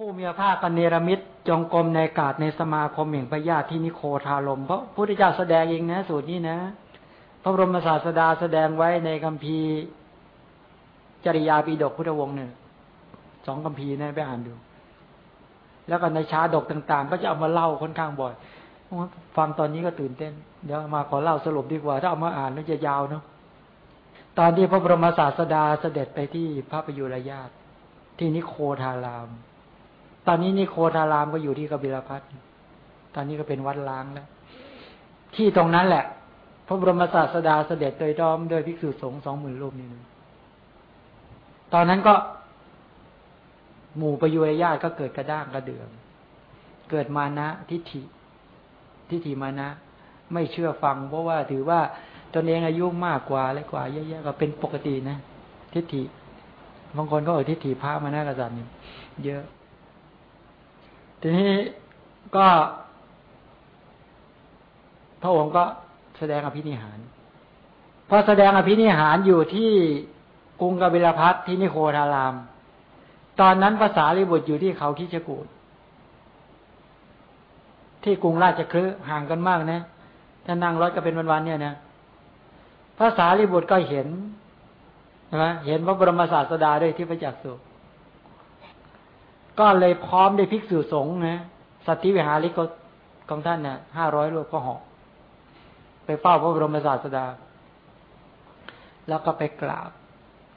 ผู้มีภาคกเนรมิตจงกรมในกาศในสมาคมแห่งพระญาติที่นิโคทารมเพราะพุทธเจ้าแสดงเองนะสูตรนี้นะ พระบรมศาสดาแสดงไว้ในคัมภีร์จริยาปีดกพุทธวงศ์เนี่ยสองคัมภีร์นะไปอ่านดู แล้วก็ในชาดกต่าง ๆ ก็จะเอามาเล่าค่อนข้างบ่อยฟังตอนนี้ก็ตื่นเต้น เดี๋ยวมาขอเล่าสรุปดีกว่า ถ้าเอามาอ่านแล้วจะยาวเนาะตอนที่พระบรมศาสดาเสด็จไปที่พระประยุรญาตที่นิโคทาราม ตอนนี้นิโคทารามก็อยู่ที่กบิลพัทตอนนี้ก็เป็นวัดล้างแล้ว ที่ตรงนั้นแหละ พระบรมศาสดาเสด็จโดยดอมโดยภิกษุสงฆ์สองหมื่นรูปนี่นะตอนนั้นก็ หมู่ประยุรญาติก็เกิดกระด้างกระเดืองเกิดมานะทิฏฐิทิฏฐิมานะ ไม่เชื่อฟัง เพราะว่าถือว่าตนเองอายุมากกว่าอะไรกว่าเยอะๆก็เป็นปกตินะ ทิฏฐิบางคนก็เออทิฏฐิพระมานะกริย์นี่เยอะ ทีนี้ก็พระองค์ก็แสดงอภินิหาร พอแสดงอภินิหารอยู่ที่กรุงกบิลพัทที่นิโคทาราม ตอนนั้นภาษาลิบุตรอยู่ที่เขาคิชกูดที่กรุงราชคฤห์ห่างกันมากนะถ้านั่งรถก็เป็นวันๆเนี่ยนะภาษาลิบุตรก็เห็นใช่ไหมเห็นพระบรมศาสดาด้วยที่พระจักสุ ก็เลยพร้อมได้ภิกษุสงฆ์นะสัตธิวิหาริกของท่านเนี่ยห้าร้อยรูปก็หอกไปเฝ้าพระบรมศาสดา แล้วก็ไปกราบ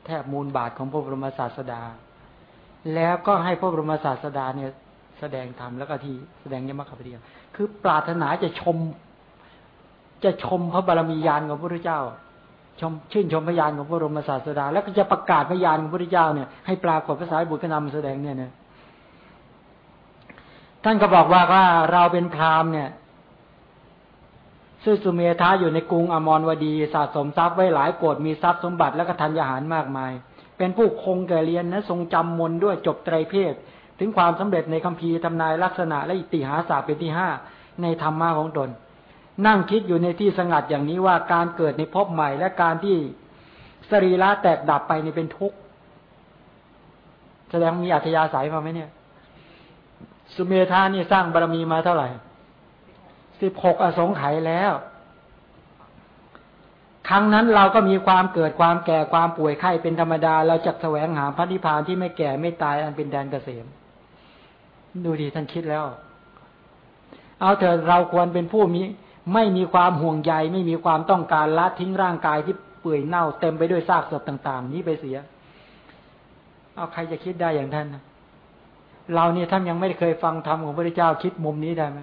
แทบมูลบาทของพระบรมศาสดา แล้วก็ให้พระบรมศาสดาเนี่ย แสดงธรรมแล้วก็ที่แสดงยมรรคปฏิยาคือปรารถนาจะชม จะชมพระบารมียานของพระพุทธเจ้า ชมชื่นชมพยานของพระบรมศาสดา แล้วก็จะประกาศพยานของพระพุทธเจ้าเนี่ยให้ปรากฏภาษาบุตรนำแสดงเนี่ยนะ ท่านก็บอกว่าว่าเราเป็นพราหมณ์เนี่ยซึ่งสุเมธาอยู่ในกรุงอมรวดีสะสมทรัพย์ไว้หลายโกดมีทรัพย์สมบัติและก็ธัญญาหารมากมาย เป็นผู้คงแก่เรียนนะทรงจำมนด้วยจบไตรเพศ ถึงความสำเร็จในคัมภีร์ทำนายลักษณะและอิติหาสาเป็นที่ห้าในธรรมะของตน นั่งคิดอยู่ในที่สงัดอย่างนี้ว่าการเกิดในภพใหม่และการที่สรีระแตกดับไปนี่เป็นทุกข์แสดงมีอัธยาศัยมาไหมเนี่ย สุเมธานี่สร้างบารมีมาเท่าไหร่สิบหกอสงไขยแล้ว ครั้งนั้นเราก็มีความเกิดความแก่ความป่วยไข้เป็นธรรมดา เราจะแสวงหาพระนิพพานที่ไม่แก่ไม่ตายอันเป็นแดนเกษม ดูดีท่านคิดแล้ว เอาเถอะเราควรเป็นผู้มีไม่มีความห่วงใยไม่มีความต้องการละทิ้งร่างกายที่เปื่อยเน่าเต็มไปด้วยซากศพต่าง ๆ นี้ไปเสีย เอาใครจะคิดได้อย่างท่านนะ เราเนี่ยท่านยังไม่เคยฟังธรรมของพระเจ้าคิดมุมนี้ได้ไหม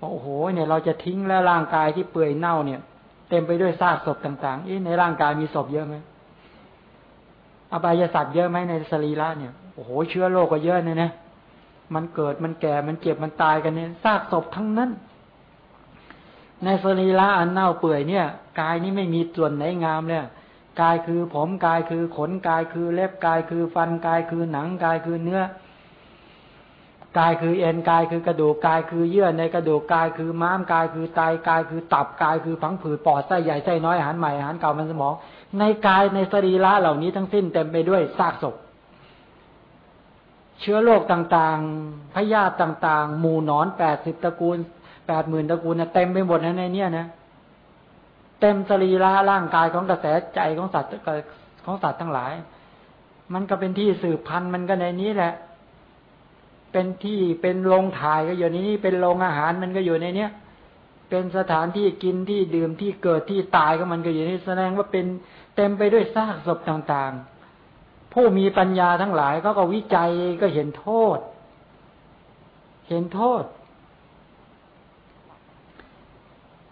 โอ้โห เนี่ย เราจะทิ้งแล้วร่างกายที่เปื่อยเน่าเนี่ย เต็มไปด้วยซากศพต่างๆในร่างกายมีศพเยอะไหมอบายศาสตร์เยอะไหมในสรีระเนี่ยโอ้โหเชื้อโรคก็เยอะเนี่ยนะมันเกิดมันแก่มันเจ็บมันตายกันเนี่ยซากศพทั้งนั้น ในสรีระอันเน่าเปื่อยเนี่ยกายนี้ไม่มีส่วนไหนงามเลย กายคือผมกายคือขนกายคือเล็บกายคือฟันกายคือหนังกายคือเนื้อกายคือเอ็นกายคือกระดูกกายคือเยื่อในกระดูกกายคือม้ามกายคือไตกายคือตับกายคือพังผืดปอดไส้ใหญ่ไส้น้อยอาหารใหม่อาหารเก่ามันสมอง ในกายในสรีระเหล่านี้ทั้งสิ้นเต็มไปด้วยซากศพ เชื้อโรคต่างๆพยาธิต่างๆ หมู่นอนแปดสิบตระกูลแปดหมื่นตระกูลเต็มไปหมดนะในเนี้ยนะ เต็มสรีระร่างกายของกระแสใจของสัตว์ของสัตว์ทั้งหลาย มันก็เป็นที่สืบพันธุ์มันก็ในนี้แหละ เป็นที่เป็นโรงถ่ายก็อยู่ในนี้เป็นโรงอาหารมันก็อยู่ในเนี้ยเป็นสถานที่กินที่ดื่มที่เกิดที่ตายก็มันก็อยู่ในี่แสดงว่าเป็นเต็มไปด้วยซากศพต่างๆ ผู้มีปัญญาทั้งหลายก็ก็วิจัยก็เห็นโทษ เห็นโทษ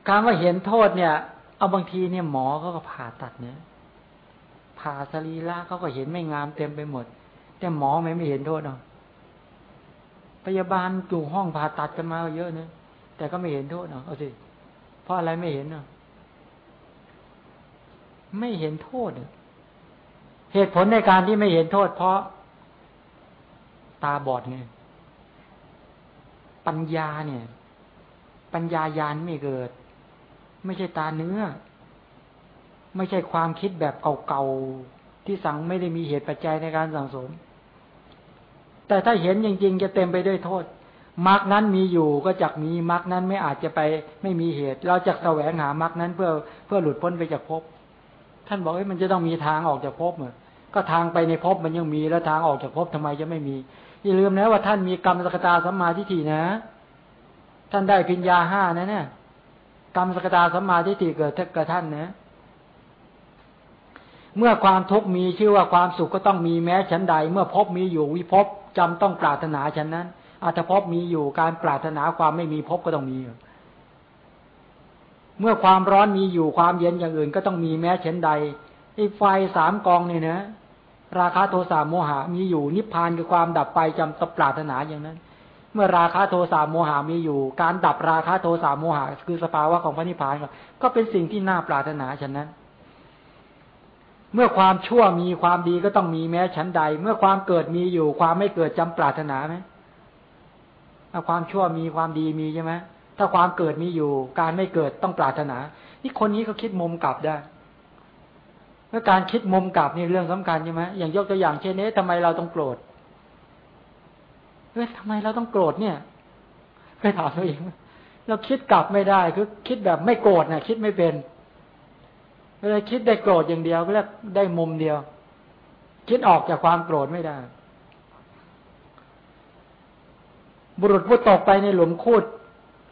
การว่าเห็นโทษเนี่ย เอาบางทีเนี่ยหมอเขาก็ผ่าตัดเนี่ยผ่าสรีระเขาก็เห็นไม่งามเต็มไปหมด แต่หมอไม่ไม่เห็นโทษหรอกพยาบาลอยู่ห้องผ่าตัดกันมาเยอะนะแต่ก็ไม่เห็นโทษหรอกเอาสิเพราะอะไรไม่เห็นเนาะไม่เห็นโทษเหตุผลในการที่ไม่เห็นโทษ เพราะ ตาบอดไงปัญญาเนี่ย ปัญญายานไม่เกิด ไม่ใช่ตาเนื้อ ไม่ใช่ความคิดแบบเก่าๆที่สังไม่ได้มีเหตุปัจจัยในการสั่งสม แต่ถ้าเห็นจริงๆ จะเต็มไปด้วยโทษมรรคนั้นมีอยู่ก็จักมีมรรคนั้นไม่อาจจะไปไม่มีเหตุ เราจะแสวงหามรรคนั้นเพื่อเพื่อหลุดพ้นไปจากภพท่านบอกว่ามันจะต้องมีทางออกจากภพเหมือนก็ทางไปในภพมันยังมีแล้วทางออกจากภพทำไมจะไม่มีอย่าลืมนะว่าท่านมีกรรมสกตาสัมมาทิฏฐินะ ท่านได้พิญญาห้านะเนี่ย กรรมสกตาสัมมาทิฏฐิเกิดกับท่านนะเมื่อความทุกข์มีชื่อว่าความสุขก็ต้องมีแม้ฉันใด เมื่อพบมีอยู่วิภพจำต้องปรารถนาฉันนั้นอัตภพมีอยู่การปรารถนาความไม่มีภพก็ต้องมี เมื่อความร้อนมีอยู่ความเย็นอย่างอื่นก็ต้องมีแม้เช่นใดไอ้ไฟสามกองเนี่ยนะ ราคะโทสะโมหะมีอยู่นิพพานคือความดับไปจำต้องปรารถนาอย่างนั้น เมื่อราคะโทสะโมหะมีอยู่ การดับราคะโทสะโมหะคือสภาวะของพระนิพพานก็เป็นสิ่งที่น่าปรารถนาฉะนั้น เมื่อความชั่วมีความดีก็ต้องมีแม้ชั้นใด เมื่อความเกิดมีอยู่ ความไม่เกิดจำปรารถนาไหมถ้าความชั่วมีความดีมีใช่ไหมถ้าความเกิดมีอยู่ การไม่เกิดต้องปรารถนา นี่คนนี้ก็คิดมุมกลับได้เมื่อการคิดมุมกลับนี่เรื่องสำคัญใช่ไหมอย่างยกตัวอย่างเช่นนี้ทำไมเราต้องโกรธ เฮ้ยทำไมเราต้องโกรธเนี่ยเคยถามตัวเองเราคิดกลับไม่ได้คือคิดแบบไม่โกรธนะคิดไม่เป็นเลาคิดได้โกรธอย่างเดียวก็เรียกได้มุมเดียว คิดออกจากความโกรธไม่ได้ บุรุษผู้ตกไปในหลุมคูด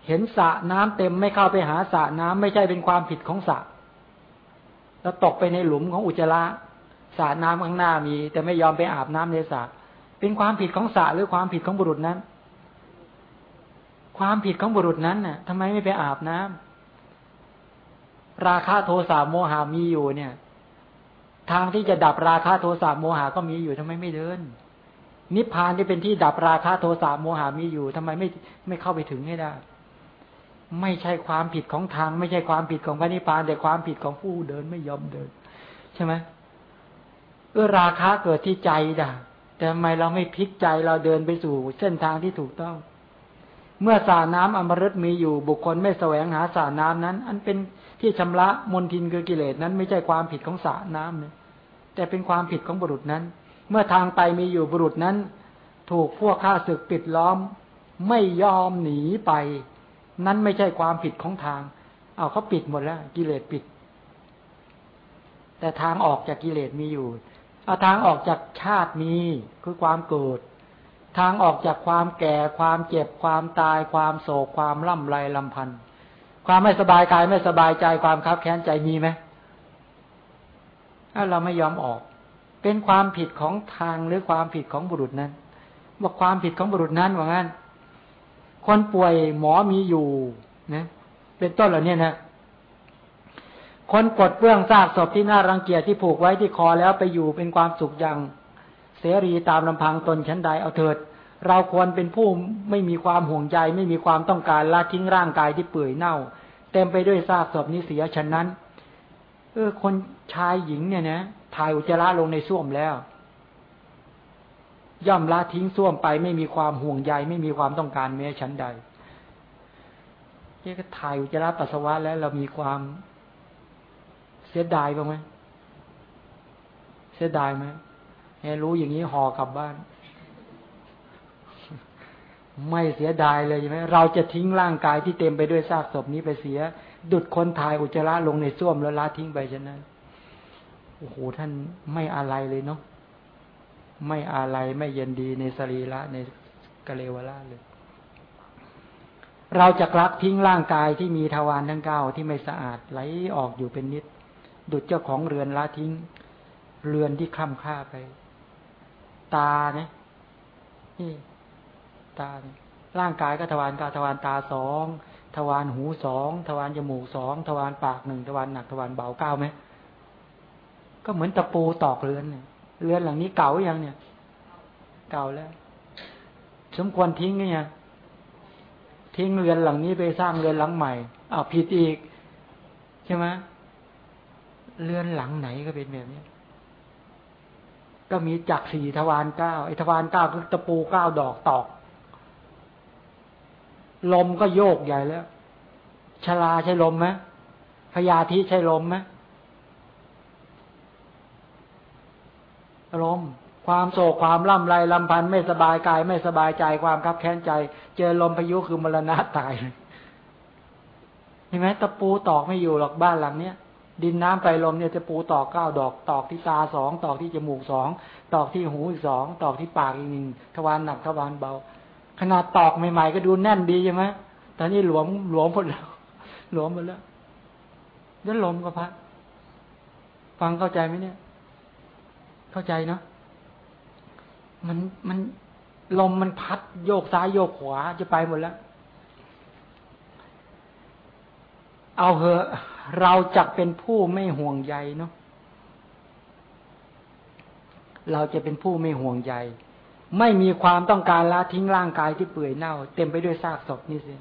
เห็นสระน้ำเต็มไม่เข้าไปหาสระน้ำไม่ใช่เป็นความผิดของสระแล้วตกไปในหลุมของอุจจาระสระน้ำข้างหน้ามี แต่ไม่ยอมไปอาบน้ำในสระ เป็นความผิดของสระหรือความผิดของบุรุษนั้น ความผิดของบุรุษนั้นน่ะทำไมไม่ไปอาบน้ำราคะโทสะโมหามีอยู่เนี่ย ทางที่จะดับราคะโทสะโมหาก็มีอยู่ทำไมไม่เดิน นิพพานที่เป็นที่ดับราคะโทสะโมหามีอยู่ทำไมไม่ไม่เข้าไปถึงให้ได้ ไม่ใช่ความผิดของทาง ไม่ใช่ความผิดของพระนิพพาน แต่ความผิดของผู้เดินไม่ยอมเดิน ใช่ไหมเออราคะเกิดที่ใจด่ะ แต่ทำไมเราไม่พลิกใจเราเดินไปสู่เส้นทางที่ถูกต้อง เมื่อสาน้ำอมฤตมีอยู่บุคคลไม่แสวงหาสาน้ำนั้น อันเป็นที่ชำระมนทินคือกิเลสนั้น ไม่ใช่ความผิดของสาน้ำเนี่ยแต่เป็นความผิดของบุรุษนั้น เมื่อทางไปมีอยู่บุรุษนั้น ถูกพวกข้าศึกปิดล้อม ไม่ยอมหนีไป นั้นไม่ใช่ความผิดของทาง เอาเขาปิดหมดแล้ว กิเลสปิด แต่ทางออกจากกิเลสมีอยู่ เอาทางออกจากชาติมีคือความเกิด ทางออกจากความแก่ ความเจ็บ ความตาย ความโศก ความล่ำไรลำพันธ์ความไม่สบายกายไม่สบายใจความคับแค้นใจมีไหมถ้าเราไม่ยอมออก เป็นความผิดของทางหรือความผิดของบุรุษนั้นบอกความผิดของบุรุษนั้นว่างั้น คนป่วยหมอมีอยู่นะเป็นต้นเหล่านี้นะ คนกดเบื้องซากศพที่น่ารังเกียจที่ผูกไว้ที่คอแล้วไปอยู่เป็นความสุขอย่างเสรีตามลำพังตนชั้นใดเอาเถิด เราควรเป็นผู้ไม่มีความห่วงใจไม่มีความต้องการละทิ้งร่างกายที่เปื่อยเน่า เต็มไปด้วยซากศพนี้เสียฉะนั้นเออคนชายหญิงเนี่ยนะถ่ายอุจจาระลงในส้วมแล้ว ย่อมละทิ้งส้วมไป ไม่มีความห่วงใยไม่มีความต้องการแม้ชั้นใดแค่ก็ถ่ายอุจจาระปัสสาวะแล้วเรามีความ เสียดายบ้างไหมเสียดายไหมแค่รู้อย่างนี้ห่อกลับบ้าน ไม่เสียดายเลยใช่ไหมเราจะทิ้งร่างกายที่เต็มไปด้วยซากศพนี้ไปเสีย ดุดคนถ่ายอุจจาระลงในส้วมแล้วละทิ้งไปฉะนั้นโอ้โหท่านไม่อะไรเลยเนาะไม่อะไรไม่เย็นดีในสรีระในกะเลวราเลย เราจะกลักทิ้งร่างกายที่มีทวารทั้งเก้าที่ไม่สะอาดไหลออกอยู่เป็นนิด ดุจเจ้าของเรือนละทิ้ง เรือนที่คล่ำค่าไป ตาเนี่ยนี่ตาเนี่ยร่างกายก็ทวารกาทวารตาสองทวารหูสองทวารจมูกสองทวารปากหนึ่งทวารหนักทวารเบาเก้าไหมก็เหมือนตะปูตอกเรือนเนี่ยเรือนหลังนี้เก่ายังเนี่ย เก่าแล้ว สมควรทิ้งไงทิ้งเรือนหลังนี้ไปสร้างเรือนหลังใหม่อ้าวผิดอีก ใช่ไหม เรือนหลังไหนก็เป็นแบบนี้ก็มีจักสี่ทวารเก้าไอทวารเก้าคือตะปูเก้าดอกตอก ลมก็โยกใหญ่แล้วชลาใช่ลมไหมพยาธิใช่ลมไหมลมความโศกความล่ำไรลำพันธ์ไม่สบายกาย ไม่สบายใจความคับแค้นใจ เจอลมพายุคือมรณะตายเห็นไหมตะปูตอกไม่อยู่หรอกบ้านหลังเนี้ย ดินน้ำไฟลมเนี่ยจะปูตอกเก้าดอก ตอกที่ตาสองตอกที่จมูกสองตอกที่หูอีกสองตอกที่ปากอีกหนึ่งทวารหนักทวารเบา ขนาดตอกใหม่ๆก็ดูแน่นดีใช่ไหมตอนนี้หลวมหลวมหมดแล้วหลวมหมดแล้วแล้วลมก็พัดฟังเข้าใจไหมเนี่ย เข้าใจเนาะมันมันลมมันพัดโยกซ้ายโยกขวาจะไปหมดแล้ว เอาเหอะ เราจะเป็นผู้ไม่ห่วงใยเนาะเราจะเป็นผู้ไม่ห่วงใย ไม่มีความต้องการละทิ้งร่างกายที่เปื่อยเน่า เต็มไปด้วยซากศพนี่สิ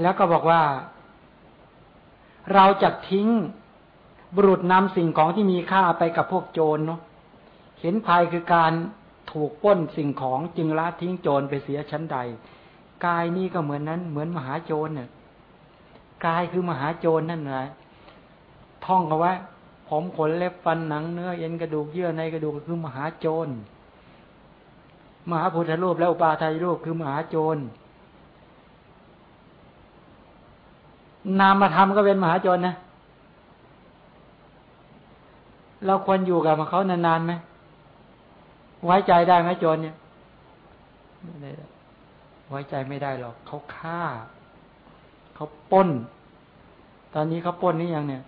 แล้วก็บอกว่า เราจะทิ้งบุรุษนำสิ่งของที่มีค่าไปกับพวกโจรเนาะเห็นภัยคือการถูกป้นสิ่งของจึงละทิ้งโจรไปเสียชั้นใด กายนี่ก็เหมือนนั้น เหมือนมหาโจรเนี่ย กายคือมหาโจรนั่นแหละท่องเอาไว้ผมขนเล็บฟันหนังเนื้อเอ็นกระดูกเยื่อในกระดูกคือมหาโจร มหาพุทธรูปและอุปาทายรูปคือมหาโจร นามธรรมก็เป็นมหาโจรนะ เราควรอยู่กับเขานานๆไหมไว้ใจได้ไหมโจรเนี่ย ไว้ใจไม่ได้หรอกเขาฆ่า เขาป้น ตอนนี้เขาป้นนี่ยังเนี่ย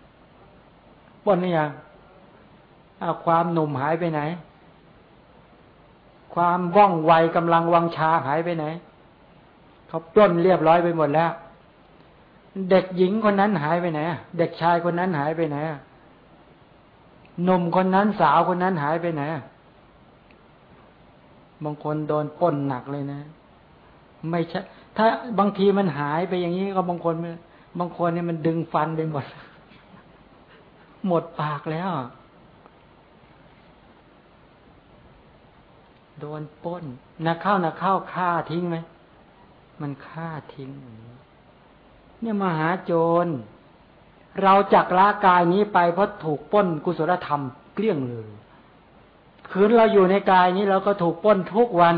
ป้นนี่ยังอาความหนุ่มหายไปไหน ความว่องไวกำลังวังชาหายไปไหน เขาปล้นเรียบร้อยไปหมดแล้ว เด็กหญิงคนนั้นหายไปไหนเด็กชายคนนั้นหายไปไหนหนุ่มคนนั้นสาวคนนั้นหายไปไหนบางคนโดนป้นหนักเลยนะ ไม่ใช่ ถ้าบางทีมันหายไปอย่างนี้ก็บางคนบางคนเนี่ยมันดึงฟันไปหมด หมดปากแล้ว โดนป้นนักเข้านักเข้าฆ่าทิ้งไหมมันฆ่าทิ้งเนี่ยมหาโจร เราจักละกายนี้ไปเพราะถูกป้นกุศลธรรมเกลี้ยงเลย คืนเราอยู่ในกายนี้เราก็ถูกป้นทุกวัน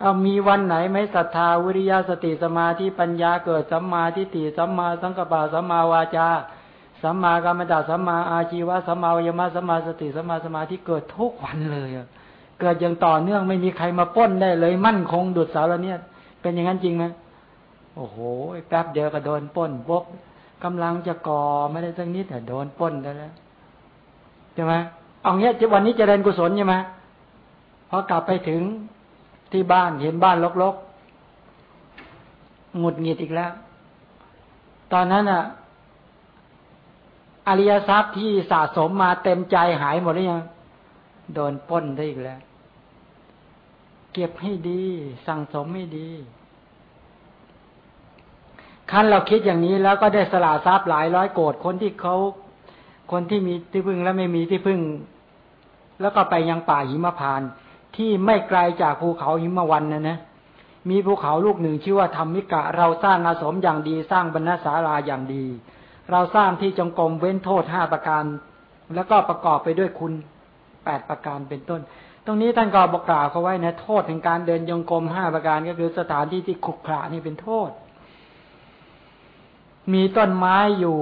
เอามีวันไหนไหมศรัทธาวิริยะสติสมาธิปัญญาเกิดสัมมาทิฏฐิสัมมาสังกัปปะสัมมาวาจาสัมมากรรมตาสัมมาอาชีวะสัมมาวิยมะสัมมาสติสัมมาสมาธิเกิดทุกวันเลยเกิดอย่างต่อเนื่องไม่มีใครมาป้นได้เลยมั่นคงดุดสารเนี่ย เป็นอย่างนั้นจริงไหมโอ้โหแป๊บเดียวก็โดนป้นปุ๊บกำลังจะก่อไม่ได้สักนิดแต่โดนป้นแล้วใช่ไหมเอาเงี้ยวันนี้จะเริญกุศลใช่ไหมพอกลับไปถึง ที่บ้านเห็นบ้านรกๆหงุดหงิดอีกแล้ว ตอนนั้นอะ อริยทรัพย์ที่สะสมมาเต็มใจหายหมดหรือยัง โดนป้นได้อีกแล้ว เก็บให้ดี สั่งสมให้ดีขั้นเราคิดอย่างนี้แล้วก็ได้สละทรัพย์หลายร้อยโกดคนที่เขาคนที่มีที่พึ่งและไม่มีที่พึ่ง แล้วก็ไปยังป่าหิมพาน ที่ไม่ไกลจากภูเขาหิมวันนะนะ มีภูเขาลูกหนึ่งชื่อว่าธรรมิกะ เราสร้างอาสมอย่างดีสร้างบรรณศาลาอย่างดี เราสร้างที่จงกรมเว้นโทษห้าประการ แล้วก็ประกอบไปด้วยคุณแปดประการเป็นต้น ตรงนี้ท่านก็บอกกล่าวเขาไว้นะโทษแห่งการเดินยงกรมห้าประการก็คือสถานที่ที่ขุกขระนี่เป็นโทษ มีต้นไม้อยู่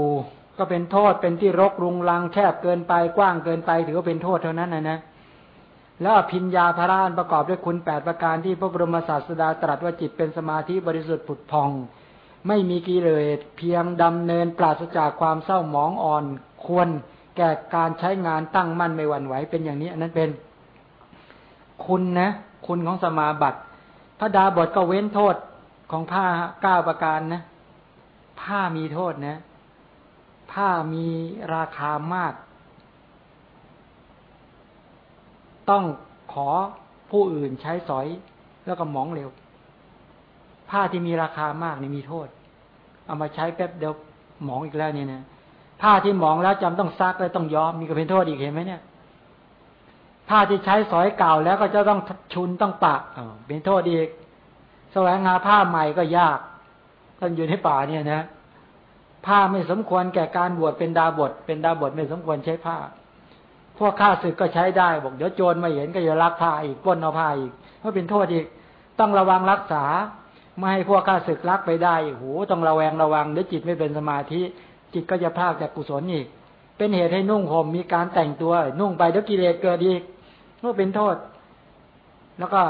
ก็เป็นโทษเป็นที่รกรุงรังแคบเกินไปกว้างเกินไปถือว่าเป็นโทษเท่านั้นนะนะ แล้วพิญญาพระรานประกอบด้วยคุณแปดประการที่พระบรมศาสดาตรัสว่าจิตเป็นสมาธิบริสุทธิ์ผุดพอง ไม่มีกิเลสเพียงดำเนินปราศจากความเศร้าหมองอ่อน ควรแก่การใช้งานตั้งมั่นไม่หวั่นไหวเป็นอย่างนี้อันนั้นเป็นคุณนะ คุณของสมาบัติพระดาบทก็เว้นโทษของผ้าเก้าประการนะ ผ้ามีโทษนะ ผ้ามีราคามาก ต้องขอผู้อื่นใช้สอยแล้วก็มองเร็ว ผ้าที่มีราคามากนี่มีโทษ เอามาใช้แป๊บเดียวหมองอีกแล้วเนี่ยนะผ้าที่หมองแล้วจำต้องซักแล้วต้องย้อมมีก็เป็นโทษอีกเห็นไหมเนี่ยผ้าที่ใช้สอยเก่าแล้วก็จะต้องชุนต้องปะเป็นโทษอีกแสวงหาผ้าใหม่ก็ยากท่านอยู่ในป่าเนี่ยนะผ้าไม่สมควรแก่การบวชเป็นดาบท เป็นดาบทไม่สมควรใช้ผ้า พวกข้าศึกก็ใช้ได้บอกเดี๋ยวโจรมาเห็นก็จะลักผ้าอีกป้นเอาผ้าอีกเพราะเป็นโทษอีก ต้องระวังรักษา ไม่ให้พวกข้าศึกลักไปได้โหต้องระแวงระวังเดี๋ยวจิตไม่เป็นสมาธิ จิตก็จะพลากจากกุศลอีก เป็นเหตุให้นุ่งห่มมีการแต่งตัว นุ่งไปเดี๋ยวกิเลสเกิดอีกก็เป็นโทษ แล้วก็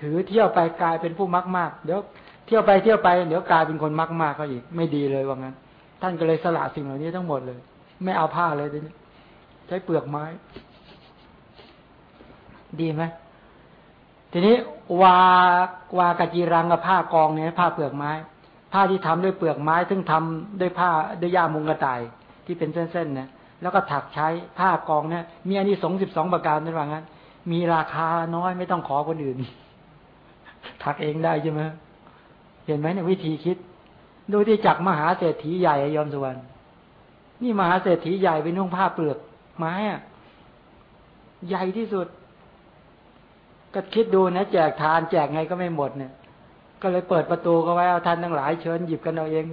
ถือเที่ยวไปกลายเป็นผู้มักมากเดี๋ยวเที่ยวไปเที่ยวไปเดี๋ยวกลายเป็นคนมักมากเขาอีก ไม่ดีเลยว่างั้น ท่านก็เลยสละสิ่งเหล่านี้ทั้งหมดเลย ไม่เอาผ้าเลยทีนี้ ใช้เปลือกไม้ ดีไหมทีนี้วาวากจีรังกับผ้ากองเนี่ยผ้าเปลือกไม้ ผ้าที่ทำด้วยเปลือกไม้ ซึ่งทำด้วยผ้าด้วยหญ้ามุงกระต่ายที่เป็นเส้นๆเนี่ยแล้วก็ถักใช้ผ้ากองเนี่ยมีอันนี้สองสิบสองประการนั่นว่างั้น มีราคาน้อยไม่ต้องขอคนอื่น ถักเองได้ใช่ไหมเห็นไหมเนี่ยวิธีคิด ดูที่จักมหาเศรษฐีใหญ่ยอมสุวรรณนี่มหาเศรษฐีใหญ่เป็นนุ่งผ้าเปลือก ไม้อะใหญ่ที่สุด ก็คิดดูนะแจกทานแจกไงก็ไม่หมดเนี่ย ก็เลยเปิดประตูก็ไว้เอาท่านทั้งหลายเชิญหยิบกันเอาเอง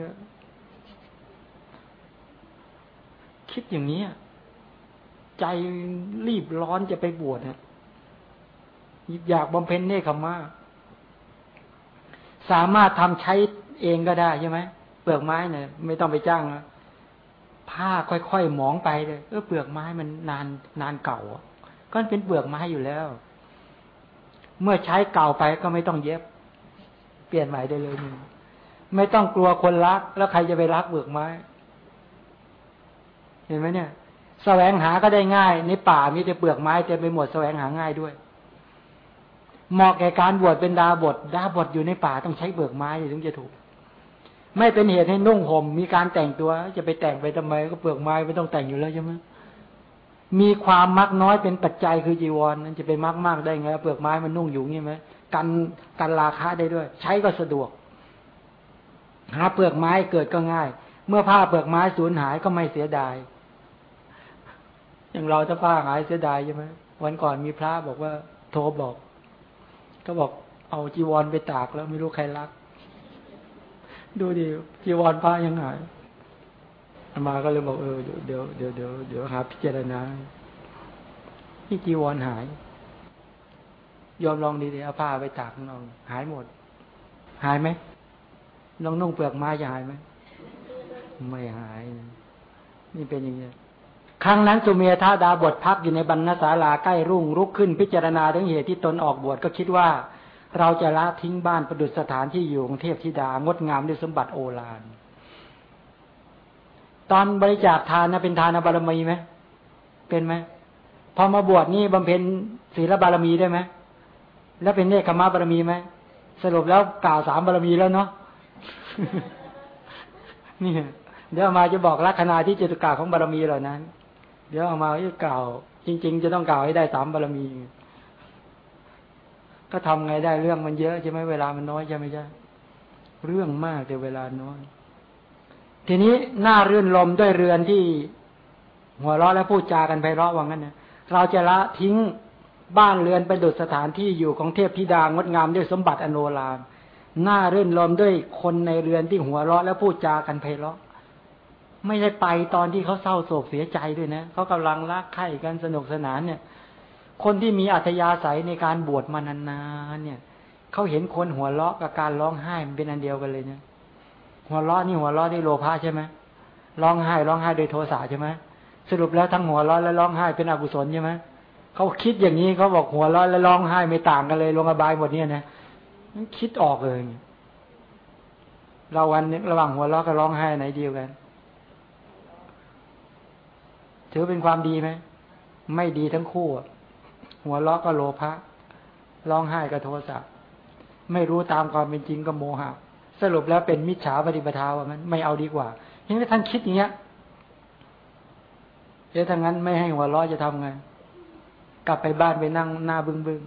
คิดอย่างนี้ใจรีบร้อนจะไปบวชนะอยากบำเพ็ญเนคขมาสามารถทำใช้เองก็ได้ใช่ไหมเปลือกไม้เนี่ย ไม่ต้องไปจ้าง ผ้าค่อยๆมองไปเลยเออเปลือกไม้มันนานนานเก่าก็เป็นเปลือกไม้อยู่แล้ว เมื่อใช้เก่าไปก็ไม่ต้องเย็บ เปลี่ยนใหม่ได้เลยไม่ต้องกลัวคนรัก แล้วใครจะไปรักเปลือกไม้ เห็นไหมเนี่ยแสวงหาก็ได้ง่าย ในป่ามีแต่เปลือกไม้เต็มไปหมดแสวงหาง่ายด้วยเหมาะแก่การบวชเป็นดาบทดาบทอยู่ในป่าต้องใช้เบือกไม้ถึงจะถูก ไม่เป็นเหตุให้นุ่งห่มมีการแต่งตัว จะไปแต่งไปทำไม ก็เปลือกไม้ไม่ต้องแต่งอยู่แล้วใช่ไหมมีความมักน้อยเป็นปัจจัยคือจีวรนั่นจะไปมักมากได้ไงเปลือกไม้มันนุ่งอยู่งี้ไหมกันกันราคาได้ด้วย ใช้ก็สะดวก หาเปลือกไม้เกิดก็ง่าย เมื่อผ้าเปลือกไม้สูญหายก็ไม่เสียดาย อย่างเราถ้าผ้าหายเสียดายใช่ไหมวันก่อนมีพระบอกว่า โทรบอก ก็บอกเอาจีวรไปตากแล้วไม่รู้ใครรัก ดูดิจีวรพระยังหายมาก็เลยบอกเออเดี๋ยวเดี๋ยวเดี๋ยวเดี๋ยวยวหาพิจารณาที่จีวรหาย ยอมลองดีๆเอาผ้าไปตากลองหายหมด หายไหมลองนุ่งเปลือกไม้จะหายไหมไม่หาย นี่เป็นอย่างนี้ครั้งนั้นสุเมธาดาบทพักอยู่ในบรรณศาลาใกล้รุ่งรุกขึ้นพิจารณาถึงเหตุที่ตนออกบวชก็คิดว่า เราจะละทิ้งบ้านประดุษสถานที่อยู่ของเทพธิดางดงามด้วยสมบัติโอฬารตอนบริจาคทานนะเป็นทานบารมีไหมเป็นไหมพอมาบวชนี่บำเพ็ญศีลบารมีได้ไหมแล้วเป็นเนคขมาบารมีไหมสรุปแล้วกล่าวสามบารมีแล้วเนาะนี่เดี๋ยวมาจะบอกลักษณะที่จตุกาของบารมีเหล่านั้น เดี๋ยวเอามาที่กล่าว จริง ๆ จะต้องกล่าวให้ได้สามบารมี ก็ทำไงได้เรื่องมันเยอะใช่ไหมเวลามันน้อยใช่ไหมจ๊ะเรื่องมากแต่เวลาน้อย ทีนี้หน้าเรื่นลมด้วยเรือนที่หัวเราะและพูดจากันไพเราะว่างั้นนะเราจะละทิ้งบ้านเรือนไปดุดสถานที่อยู่ของเทพธิดางดงามด้วยสมบัติอโนลานหน้าเรื่นลมด้วยคนในเรือนที่หัวเราะและพูดจากันไพเราะ ไม่ได้ไปตอนที่เขาเศร้าโศกเสียใจด้วยนะเขากำลังรักใคร่กันสนุกสนานเนี่ย คนที่มีอัธยาศัยในการบวชมานานๆเนี่ยเขาเห็นคนหัวเราะกับการร้องไห้มันเป็นอันเดียวกันเลยเนี่ยหัวเราะนี่หัวเราะด้วยโลภะใช่ไหมร้องไห้ร้องไห้โดยโทสะใช่ไหมสรุปแล้วทั้งหัวเราะและร้องไห้เป็นอกุศลใช่ไหมเขาคิดอย่างนี้เขาบอกหัวเราะและร้องไห้ไม่ต่างกันเลยลงอบายหมดเนี่ยนะคิดออกเลยเราวันนี้ระหว่างหัวเราะกับร้องไห้ไหนเดียวกัน ถือเป็นความดีไหมไม่ดีทั้งคู่ หัวเราะก็โลภะร้องไห้ก็โทสะไม่รู้ตามความเป็นจริงก็โมหะ สรุปแล้วเป็นมิจฉาปฏิปทาว่ามันไม่เอาดีกว่าเห็นไหมท่านคิดอย่างเงี้ยเดี๋ยวถ้างั้นไม่ให้หัวเราะจะทำไง กลับไปบ้านไปนั่งหน้าบึ้งบึ้ง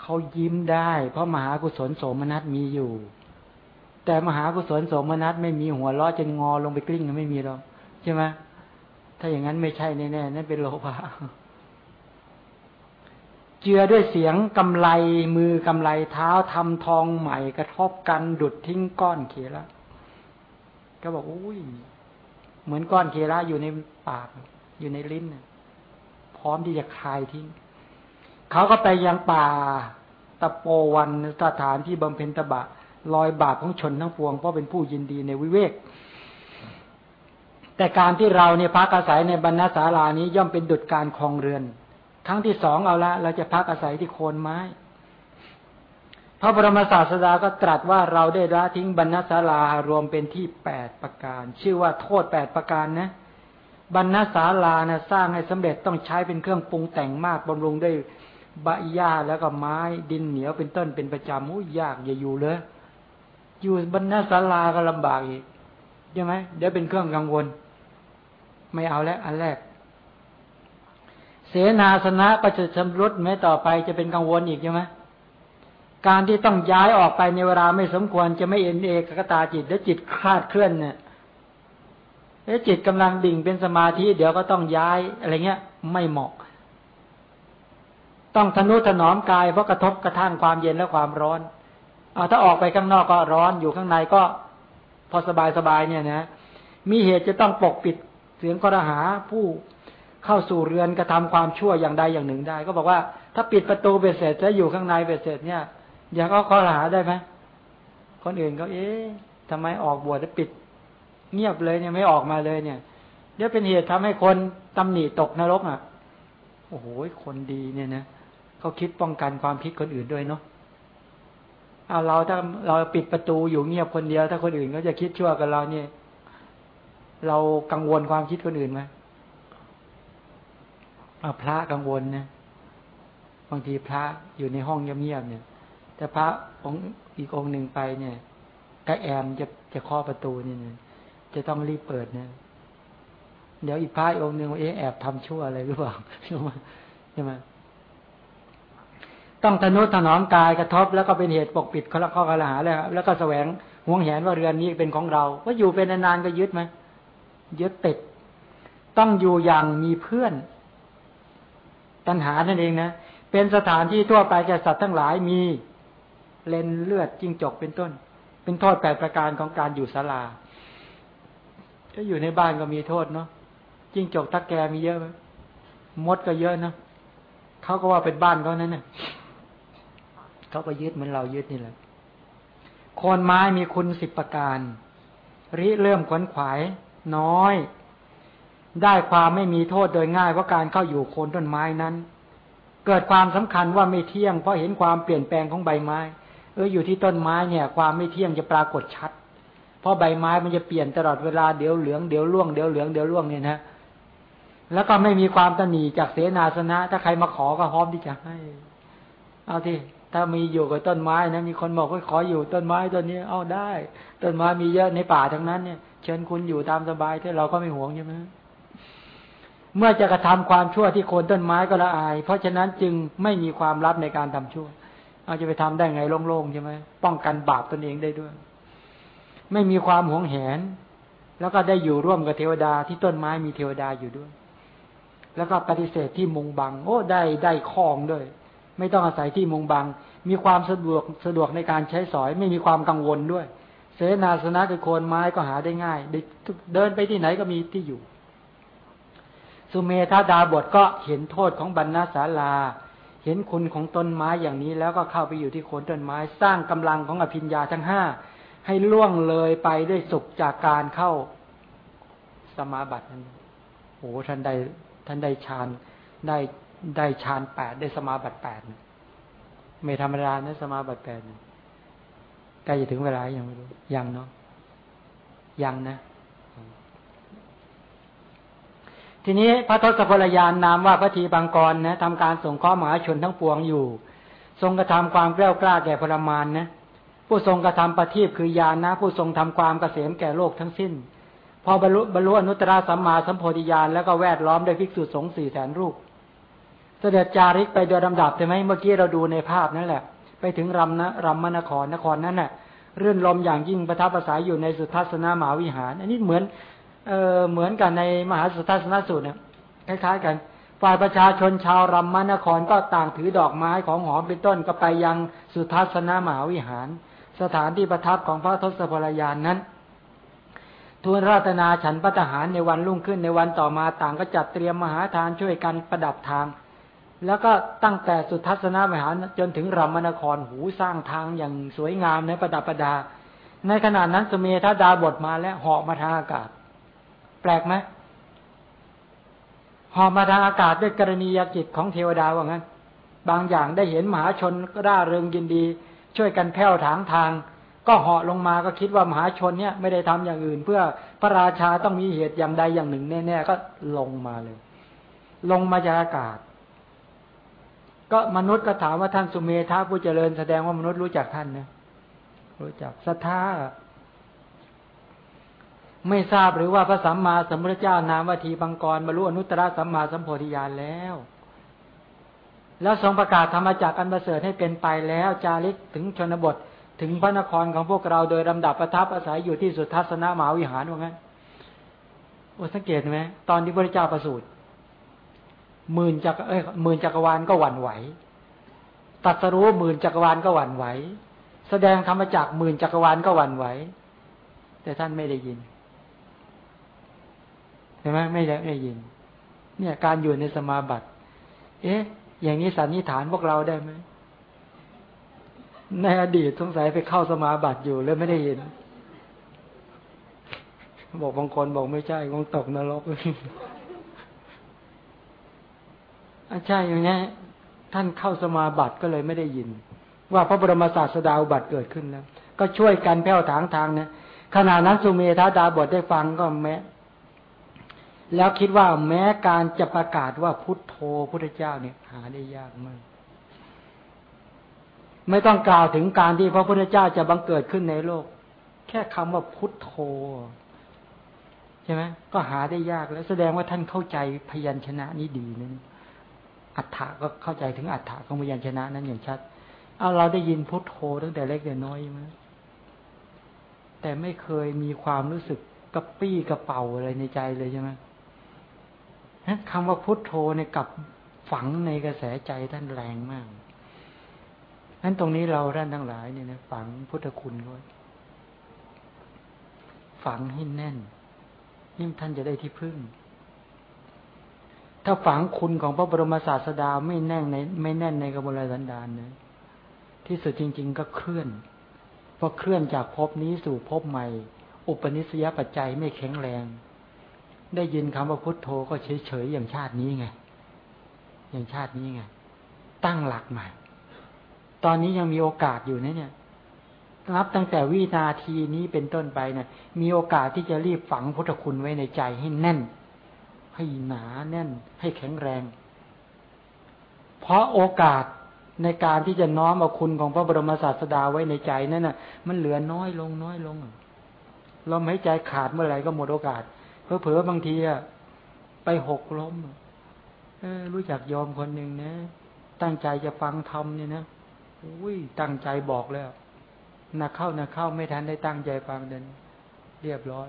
เขายิ้มได้ เพราะมหากุศลโสมนัสมีอยู่ แต่มหากุศลโสมนัสไม่มีหัวเราะจะงอลงไปกลิ้งไม่มีหรอกใช่ไหมถ้าอย่างนั้นไม่ใช่แน่ๆนั่นเป็นโลภะ เจือด้วยเสียงกำไลมือกำไลเท้าทำทองใหม่กระทบกันดุดทิ้งก้อนเขละก็บอกอุ้ยเหมือนก้อนเคระอยู่ในปาก อยู่ในลิ้นพร้อมที่จะคลายทิ้งเขาก็ไปยังป่าตะโปวันสถานที่บำเพ็ญตบะลอยบาปของชนทั้งปวงเพราะเป็นผู้ยินดีในวิเวก แต่การที่เราเนี่ยพักอาศัยในบรรณศาลานี้ย่อมเป็นดุจการคลองเรือน ครั้งที่สองเอาละ เราจะพักอาศัยที่โคนไม้ พระบรมศาสดาก็ตรัสว่าเราได้ละทิ้งบรรณศาลารวมเป็นที่แปดประการ ชื่อว่าโทษแปดประการนะบรรณศาลานะสร้างให้สำเร็จต้องใช้เป็นเครื่องปรุงแต่งมากบำรุงด้วยใบหญ้าแล้วก็ไม้ดินเหนียวเป็นต้นเป็นประจำอุ้ยยากอย่าอยู่เลยอยู่บรรณศาลาก็ลำบากอีกใช่ไหมเดี๋ยวเป็นเครื่องกังวล ไม่เอาแล้วอันแรก เสนาสนะก็จะชำรุดแม้ต่อไปจะเป็นกังวลอีกใช่ไหมการที่ต้องย้ายออกไปในเวลาไม่สมควรจะไม่เอ็นเอกกตาจิตและจิตคลาดเคลื่อนเนี่ยแล้วจิตกำลังดิ่งเป็นสมาธิเดี๋ยวก็ต้องย้ายอะไรเงี้ย ไม่เหมาะ ต้องทนุถนอมกายเพราะกระทบกระทั่งความเย็นและความร้อนเอาถ้าออกไปข้างนอกก็ร้อนอยู่ข้างในก็ พอสบายสบายเนี่ยนะมีเหตุจะต้องปกปิดเสียงกระหาผู้ เข้าสู่เรือนกระทำความชั่วอย่างใดอย่างหนึ่งได้ ก็บอกว่าถ้าปิดประตูเบ็ดเสร็จจะอยู่ข้างในเบ็ดเสร็จเนี่ยอยากเอาข้อหาได้ไหมคนอื่นก็เอ๊ะทำไมออกบวชแล้วปิด เงียบเลยเนี่ยไม่ออกมาเลยเนี่ยเดี๋ยวเป็นเหตุทำให้คนตำหนิตกนรกอะโอ้โหคนดีเนี่ยนะเขาคิดป้องกันความคิดคนอื่นด้วยเนาะเอาเราถ้าเราปิดประตูอยู่เงียบคนเดียว ถ้าคนอื่นเขาจะคิดชั่วกับเราเนี่ย เรากังวลความคิดคนอื่นไหม พระกังวลนะบางทีพระอยู่ในห้องเงียบๆเนี่ย แต่พระองค์อีกองค์หนึ่งไปเนี่ยก็แอมจะจะข้อประตูนี่เนี่ยจะต้องรีบเปิดเนี่ยเดี๋ยวอีกพระองค์หนึ่งเอ๊ะแอบทำชั่วอะไรหรือเปล่าใช่ไหมใช่ไหมต้องทนุถนอมกายกระทบแล้วก็เป็นเหตุปกปิดเขาละข้อกระหาแล้วแล้วก็แสวงห่วงแหนว่าเรือนนี้เป็นของเรา ว่าอยู่เป็นนานๆก็ยึดไหมยึดติด ต้องอยู่อย่างมีเพื่อน ตัณหานั่นเองนะ เป็นสถานที่ทั่วไปแก่สัตว์ทั้งหลายมีเลนเลือดจิ้งจกเป็นต้น เป็นโทษแปดประการของการอยู่ศาลาถ้าอยู่ในบ้านก็มีโทษเนาะจิ้งจกตักแกมีเยอะไหมมดก็เยอะนะเขาก็ว่าเป็นบ้านเขานั่นเนี่ยเขาก็ยึดเหมือนเรายึดนี่แหละโคนไม้มีคุณสิบประการริเริ่มขวนขวาย น้อย ได้ความไม่มีโทษโดยง่ายเพราะการเข้าอยู่โคนต้นไม้นั้น เกิดความสำคัญว่าไม่เที่ยงเพราะเห็นความเปลี่ยนแปลงของใบไม้ เอออยู่ที่ต้นไม้เนี่ย ความไม่เที่ยงจะปรากฏชัด เพราะใบไม้มันจะเปลี่ยนตลอดเวลาเดี๋ยวเหลืองเดี๋ยวร่วงเดี๋ยวเหลืองเดี๋ยวร่วงเนี่ยนะแล้วก็ไม่มีความตนีจากเสนาสนะ ถ้าใครมาขอก็พร้อมที่จะให้ เอาที่ถ้ามีอยู่กับต้นไม้นะมีคนบอกว่าขออยู่ต้นไม้ต้นนี้เอาได้ ต้นไม้มีเยอะในป่าทั้งนั้นเนี่ย เชิญคุณอยู่ตามสบายที่เราก็ไม่ห่วงใช่ไหม เมื่อจะกระทำความชั่วที่โคนต้นไม้ก็ละอาย เพราะฉะนั้นจึงไม่มีความลับในการทำชั่ว เอาจะไปทำได้ไงโล่งๆใช่ไหมป้องกันบาปตนเองได้ด้วย ไม่มีความหวงแหน แล้วก็ได้อยู่ร่วมกับเทวดาที่ต้นไม้มีเทวดาอยู่ด้วย แล้วก็ปฏิเสธที่มุงบัง โอ้ได้ได้คลองด้วย ไม่ต้องอาศัยที่มุงบัง มีความสะดวกสะดวกในการใช้สอย ไม่มีความกังวลด้วย เสนาสนะคือโคนไม้ก็หาได้ง่ายเดินไปที่ไหนก็มีที่อยู่ สุเมธาดาบทก็เห็นโทษของบรรณาศาลา เห็นคุณของต้นไม้อย่างนี้แล้วก็เข้าไปอยู่ที่โคนต้นไม้ สร้างกำลังของอภิญญาทั้งห้าให้ล่วงเลยไปด้วยสุขจากการเข้าสมาบัตินั้นโอ้ท่านได้ท่านได้ฌานได้ได้ฌานแปดได้สมาบัติแปดไม่ธรรมดานะสมาบัติแปดใกล้จะถึงเวลายังไม่รู้ยังเนาะยังนะ ทีนี้พระทศพลยานนามว่าพระทีบังกรนะทำการส่งข้อมหาชนทั้งปวงอยู่ ทรงกระทำความแกล้วกล้าแก่พลมานนะผู้ทรงกระทำปฏิบคือยานนะ ผู้ทรงทำความเกษมแก่โลกทั้งสิ้น พอบรรลุบรรลุอนุตตรสัมมาสัมโพธิญาณแล้วก็แวดล้อมด้วยภิกษุสงฆ์สี่แสนรูป เสด็จจาริกไปโดยลำดับใช่ไหมเมื่อกี้เราดูในภาพนั่นแหละ ไปถึงรำนะรำมนครนครนั้นน่ะเรื่นลมอย่างยิ่งประทับอาศัยอยู่ในสุทัศนมหาวิหาร อันนี้เหมือน เออเหมือนกันในมหาสุทัศนสูตรเนี่ยคล้ายๆกัน ฝ่ายประชาชนชาวรัมมานครก็ต่างถือดอกไม้ของหอมเป็นต้นก็ไปยังสุทัศนมหาวิหาร สถานที่ประทับของพระทศพลยานนั้นทูลราตนาฉันพัฒหารในวันรุ่งขึ้นในวันต่อมาต่างก็จัดเตรียมมหาทานช่วยกันประดับทาง แล้วก็ตั้งแต่สุทัศนมหารจนถึงรามนครหูสร้างทางอย่างสวยงามในประดับประดา ในขณะนั้นสเมธาดาบทมาและเหาะมาทางอากาศ แปลกไหมหอมาทางอากาศด้วยกรณียกิจของเทวดาว่างั้น บางอย่างได้เห็นมหาชนก็ร่าเริงยินดี ช่วยกันแผ่วถางทาง ก็เหาะลงมาก็คิดว่ามหาชนเนี่ยไม่ได้ทำอย่างอื่น เพื่อพระราชาต้องมีเหตุอย่างใดอย่างหนึ่งแน่ๆก็ลงมาเลย ลงมาจากอากาศ ก็มนุษย์ก็ถามว่าท่านสุเมธาผู้เจริญแสดงว่ามนุษย์รู้จักท่านนะรู้จักสัทธา ไม่ทราบหรือว่าพระสัมมาสัมพุทธเจ้านามวัทีบังกรบรรลุอนุตตรสัมมาสัมโพธิญาณแล้ว แล้วทรงประกาศธรรมจักอันประเสริฐให้เป็นไปแล้ว จาริกถึงชนบทถึงพระนครของพวกเราโดยลำดับประทับอาศัยอยู่ที่สุทัศนมหาวิหารว่างั้นโอ้สังเกตไหมตอนที่พระเจ้าประสูติหมื่นจักเอ้ยหมื่นจักรวาลก็หวั่นไหวตัดสรู้หมื่นจักรวาลก็หวั่นไหว แสดงธรรมจักหมื่นจักรวาลก็หวั่นไหว แต่ท่านไม่ได้ยิน ช่ไหมไม่ได้ได้ยิน เนี่ย การอยู่ในสมาบัติ เอ๊ะ อย่างนี้สันนิษฐานพวกเราได้ไหมในอดีตสงสัยไปเข้าสมาบัติอยู่แล้วไม่ได้เห็น บอกบางคนบอกไม่ใช่คงตกนรกอาใช่อย่างนี้ท่านเข้าสมาบัติก็เลยไม่ได้ยิน ว่าพระบรมศาสดาบัติเกิดขึ้นแล้ว ก็ช่วยกันแผ่วถางทางเนี่ยขณะนั้นสุเมธาดาบทได้ฟังก็แม้ แล้วคิดว่าแม้การจะประกาศว่าพุทโธพุทธเจ้าเนี่ย หาได้ยากมากไม่ต้องกล่าวถึงการที่พระพุทธเจ้าจะบังเกิดขึ้นในโลก แค่คำว่าพุทโธใช่ไหมก็หาได้ยากแล้วแสดงว่าท่านเข้าใจพยัญชนะนี้ดีนั่นอัฏฐะก็เข้าใจถึงอัฏฐะของพยัญชนะนั้นอย่างชัด เอาเราได้ยินพุทโธตั้งแต่เล็กแต่น้อยไหมแต่ไม่เคยมีความรู้สึกกระปี้กระเป๋าอะไรในใจเลยใช่ไหม คำว่าพุทโธเนี่ยกับฝังในกระแสใจท่านแรงมากนั้นตรงนี้เราท่านทั้งหลายเนี่ยนะฝังพุทธคุณด้วยฝังให้แน่นนี่ท่านจะได้ที่พึ่ง ถ้าฝังคุณของพระบรมศาสดาไม่แน่นในไม่แน่นในกระบวนสันดานเนะที่สุดจริง ๆ ก็เคลื่อนพอเคลื่อนจากภพนี้สู่ภพใหม่ อุปนิสัยปัจจัยไม่แข็งแรง ได้ยินคำว่าพุทโธก็เฉยๆอย่างชาตินี้ไง อย่างชาตินี้ไง ตั้งหลักใหม่ ตอนนี้ยังมีโอกาสอยู่นะเนี่ยนับตั้งแต่วินาทีนี้เป็นต้นไปเนะี่ยมีโอกาสที่จะรีบฝังพุทธคุณไว้ในใจให้แน่น ให้หนาแน่น ให้แข็งแรง เพราะโอกาสในการที่จะน้อมเอาคุณของพระบรมศาสดาไว้ในใจนั่นน่ะ มันเหลือน้อยลงน้อยลงลมหายใจขาดเมื่อไหร่ก็หมดโอกาส เผลอๆบางทีอะไปหกล้มเออ รู้จักยอมคนหนึ่งนะ ตั้งใจจะฟังธรรมเนี่ยนะอุ้ยตั้งใจบอกแล้วนักเข้านักเข้าไม่ทันได้ตั้งใจฟังเดินเรียบร้อย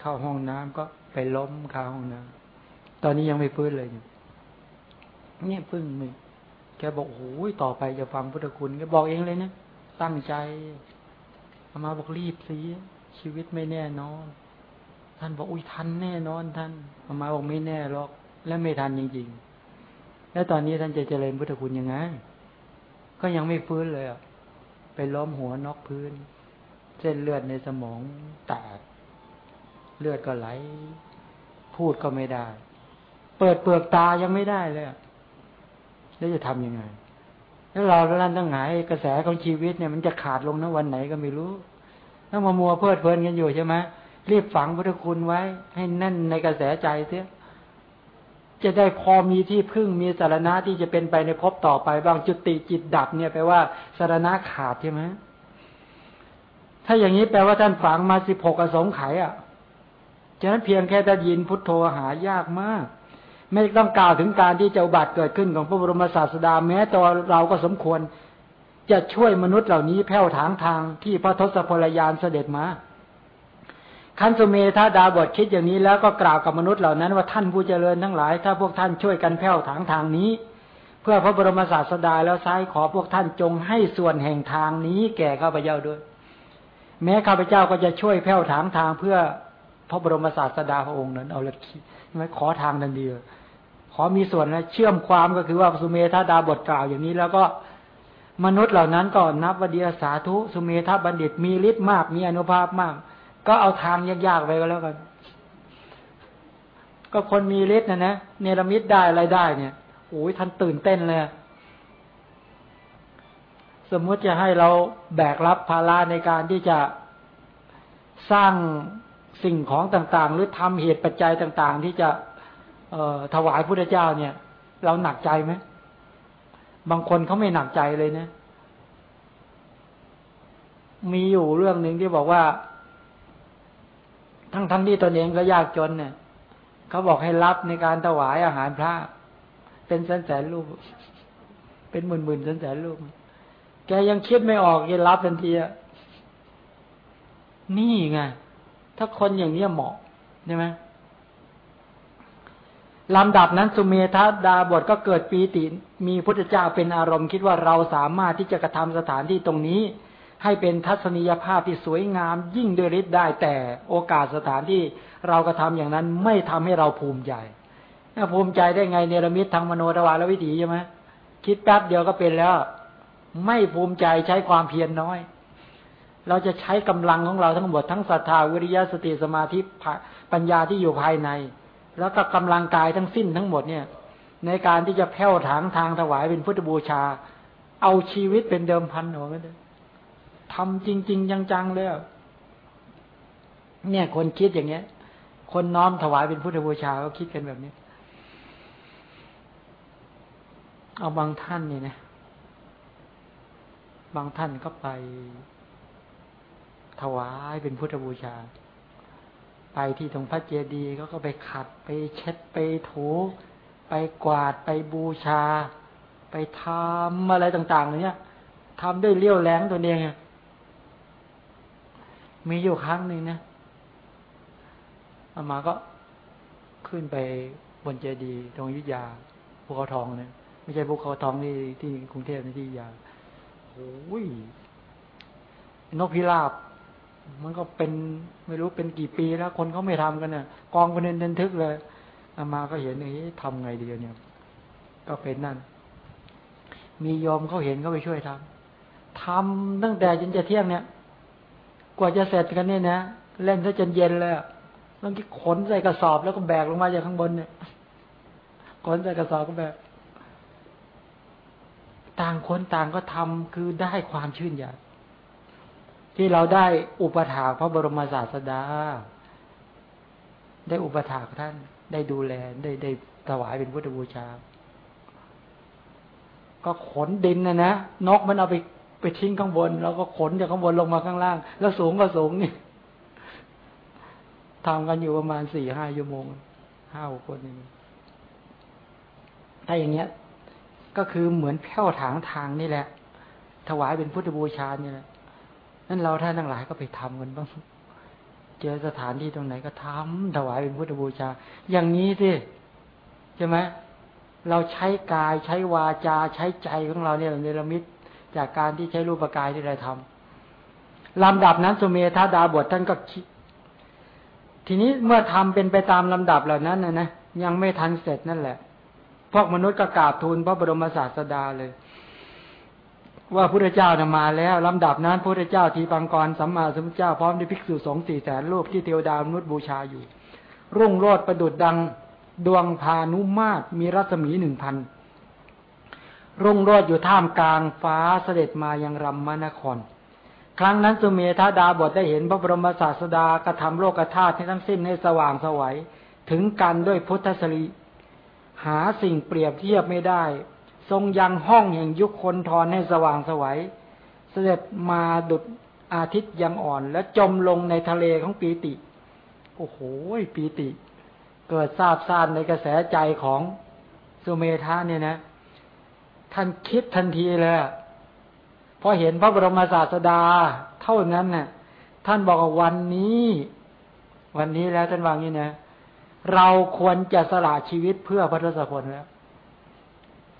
เข้าห้องน้ำก็ไปล้มคาห้องน้ำตอนนี้ยังไม่ฟื้นเลยเนี่ยพึ่งมึงแกบอกโอ้ยต่อไปจะฟังพุทธคุณแกบอกเองเลยนะตั้งใจเอามาบอกรีบสิชีวิตไม่แน่นอน ท่านบอกอุ้ยทันแน่นอนท่านอมาบอกไม่แน่หรอก และไม่ทันจริง ๆ แล้วตอนนี้ท่านจะเจริญพุทธคุณยังไง ก็ยังไม่ฟื้นเลยอะไปล้มหัวนอกพื้น เส้นเลือดในสมองแตก เลือดก็ไหล พูดก็ไม่ได้ เปิดเปลือกตายังไม่ได้เลยแล้วจะทํำยังไง แล้วเราท่านตั้งหายกระแสของชีวิตเนี่ยมันจะขาดลงนะวันไหนก็ไม่รู้ถ้ามามัวเพลิดเพลินกันอยู่ใช่ไหม รีบฝังพุทธคุณไว้ ให้แน่นในกระแสใจเสียจะได้พอมีที่พึ่งมีสารณะที่จะเป็นไปในภพต่อไปบางจุติจิตดับเนี่ยแปลว่าสารณะขาดใช่ไหมถ้าอย่างนี้แปลว่าท่านฝังมาสิบหกอสงไขยอะฉะนั้นเพียงแค่ได้ยินพุทโธหายากมาก ไม่ต้องกล่าวถึงการที่จะอุบัติเกิดขึ้นของพระบรมศาสดาแม้ตัวเราก็สมควร จะช่วยมนุษย์เหล่านี้แผ่วถางทางที่พระทศพลยานเสด็จมา ขันสุเมธาดาบทคิดอย่างนี้แล้วก็กล่าวกับมนุษย์เหล่านั้นว่าท่านผู้เจริญทั้งหลาย ถ้าพวกท่านช่วยกันแผ่วถางทางนี้ เพื่อพระบรมศาสดาแล้วซ้ายขอพวกท่านจงให้ส่วนแห่งทางนี้ แก่ข้าพเจ้าด้วย แม้ข้าพเจ้าก็จะช่วยแผ่วถางทางเพื่อพระบรมศาสดาพระองค์นั้น เอาละไม่ขอทางนันเดียวขอมีส่วนนะเชื่อมความก็คือว่าสุเมธาดาบทกล่าวอย่างนี้แล้วก็มนุษย์เหล่านั้นก็นับว่าเดียสาธุสุเมธาบัณฑิตมีฤทธิ์มากมีอนุภาพมาก ก็เอาทางยากๆไปก็แล้วกัน ก็คนมีฤทธิ์นะนะเนรมิตได้อะไรได้เนี่ยโอ้ยท่านตื่นเต้นเลยสมมุติจะให้เราแบกรับภาระในการที่จะสร้างสิ่งของต่างๆ หรือทำเหตุปัจจัยต่าง ๆ ที่จะเอถวายพระเจ้าเนี่ย เราหนักใจไหมบางคนเขาไม่หนักใจเลยนะ มีอยู่เรื่องหนึ่งที่บอกว่า ทั้งทั้งที่ตนเองก็ยากจนเนี่ยเขาบอกให้รับในการถวายอาหารพระ เป็นแสนแสนรูป เป็นหมื่นหมื่นแสนแสนรูป แกยังคิดไม่ออกยังรับทันทีอะนี่ไง ถ้าคนอย่างนี้เหมาะใช่ไหมลำดับนั้นสุเมธาดาบทก็เกิดปีติ มีพุทธเจ้าเป็นอารมณ์คิดว่าเราสามารถที่จะกระทำสถานที่ตรงนี้ ให้เป็นทัศนียภาพที่สวยงาม ยิ่งด้วยฤทธิ์ได้ แต่โอกาสสถานที่เรากระทาอย่างนั้นไม่ทำให้เราภูมิใจภูมิใจได้ไงเนรมิตทางมโนทวารวิถีใช่ไหมคิดแป๊บเดียวก็เป็นแล้ว ไม่ภูมิใจใช้ความเพียรน้อย เราจะใช้กำลังของเราทั้งหมดทั้งศรัทธาวิริยะสติสมาธิปัญญาที่อยู่ภายใน แล้วก็กำลังกายทั้งสิ้นทั้งหมดเนี่ย ในการที่จะแผ่วถางทางถวายเป็นพุทธบูชา เอาชีวิตเป็นเดิมพันหนูไม่ได้ ทำจริง ๆ จังๆเลยเนี่ย คนคิดอย่างเงี้ย คนน้อมถวายเป็นพุทธบูชาก็คิดกันแบบนี้ เอาบางท่านนี่นะบางท่านก็ไปถวายเป็นพุทธบูชา ไปที่ตรงพระเจดีย์ก็ก็ไปขัดไปเช็ดไปถู ไปกวาดไปบูชา ไปทำอะไรต่าง ๆ เนี่ยทำด้วยเลี้ยวแรงตัวเอง มีอยู่ครั้งหนึ่งนะอามาก็ขึ้นไปบนเจดีย์ตรงยุทธยาภูเขาทองเนี่ยไม่ใช่ภูเขาทองที่ที่กรุงเทพในที่ยาโอ้ยนกพิราบ มันก็เป็นไม่รู้เป็นกี่ปีแล้ว คนเขาไม่ทำกันเนี่ยกองเป็นเดินทึกเลยอามาก็เห็นนี้ทำไงดีเนี่ย ก็เป็นนั่น มียอมเขาเห็นเขาไปช่วยทำทำตั้งแต่จนจะเที่ยงเนี่ย กว่าจะเสร็จกันเนี่ยนะเล่นซะจนเย็นเลยต้องขนใส่กระสอบแล้วก็แบกลงมาจากข้างบนเนี่ยขนใส่กระสอบก็แบกต่างคนต่างก็ทำคือได้ความชื่นใจที่เราได้อุปถาพระบรมศาสดา ได้อุปถาท่าน ได้ดูแลได้ได้ถวายเป็นพุทธบูชา ก็ขนดินนะนะนกมันเอาไป ไปทิ้งข้างบนแล้วก็ขนจากข้างบนลงมาข้างล่าง แล้วสูงก็สูงนี่ทำกันอยู่ประมาณสี่ห้าชั่วโมงห้าคนนี่ถ้าอย่างเงี้ย ก็คือเหมือนแผ้วถางทางนี่แหละ ถวายเป็นพุทธบูชาเนี่ยนั่นเราท่านทั้งหลายก็ไปทำกันบ้างเจอสถานที่ตรงไหนก็ทำถวายเป็นพุทธบูชา อย่างนี้สิใช่ไหมเราใช้กายใช้วาจาใช้ใจของเราเนี่ยเนรมิต จากการที่ใช้รูปกายที่เราทำลำดับนั้นสุเมธาดาบทท่านก็คิด ทีนี้เมื่อทำเป็นไปตามลำดับเหล่านั้นนะนะยังไม่ทันเสร็จนั่นแหละ พวกมนุษย์ก็กราบทูลพระบรมศาสดาเลย ว่าพระเจ้านมาแล้วลำดับนั้นพระเจ้าทีปังกรสัมมาสัมพุทธเจ้าพร้อมด้วยภิกษุสงฆ์สี่แสนรูปที่เทวดามนุษย์บูชาอยู่ รุ่งโรดประดุดดังดวงพานุมาตมีรัศมีหนึ่งพัน รุ่งโรดอยู่ท่ามกลางฟ้าเสด็จมายังรัมมนคร ครั้งนั้นสุเมธาดาบทได้เห็นพระบรมศาสดากระทำโลกธาตุทั้งสิ้นให้สว่างสวัยถึงกันด้วยพุทธสรีหาสิ่งเปรียบเทียบไม่ได้ ทรงยังห้องแห่งยุคคนทอนให้สว่างสวัยเสด็จมาดุดอาทิตย์ยังอ่อน และจมลงในทะเลของปีติ โอ้โหปีติ เกิดทราบซ่านในกระแสใจของสุเมธาเนี่ยนะ ท่านคิดทันทีเลยพอเห็นพระบรมศาสดา เท่านั้นน่ะ ท่านบอกว่าวันนี้ วันนี้แล้วท่านวางนี้นะเราควรจะสละชีวิตเพื่อพระทศพลแล้ว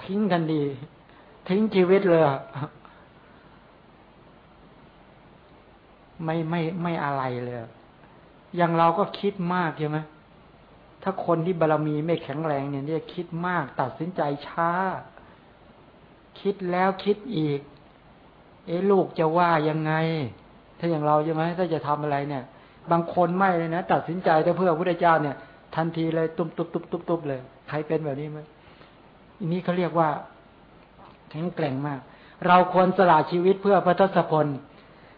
ทิ้งกันดีทิ้งชีวิตเลยไม่ไม่ไม่อะไรเลย อย่างเราก็คิดมากใช่ไหมถ้าคนที่บารรมีไม่แข็งแรงเนี่ยจะคิดมากตัดสินใจช้า คิดแล้วคิดอีก เอ๊ะลูกจะว่ายังไง ถ้าอย่างเราใช่ไหมถ้าจะทำอะไรเนี่ย บางคนไม่เลยนะตัดสินใจแต่เพื่อพระพุทธเจ้าเนี่ย ทันทีเลยตุ้มตุ้มตุ้มตุ้มตุ้มเลย ใครเป็นแบบนี้ไหมอันนี้เขาเรียกว่าแข็งแกร่งมาก เราควรสละชีวิตเพื่อพระทศพล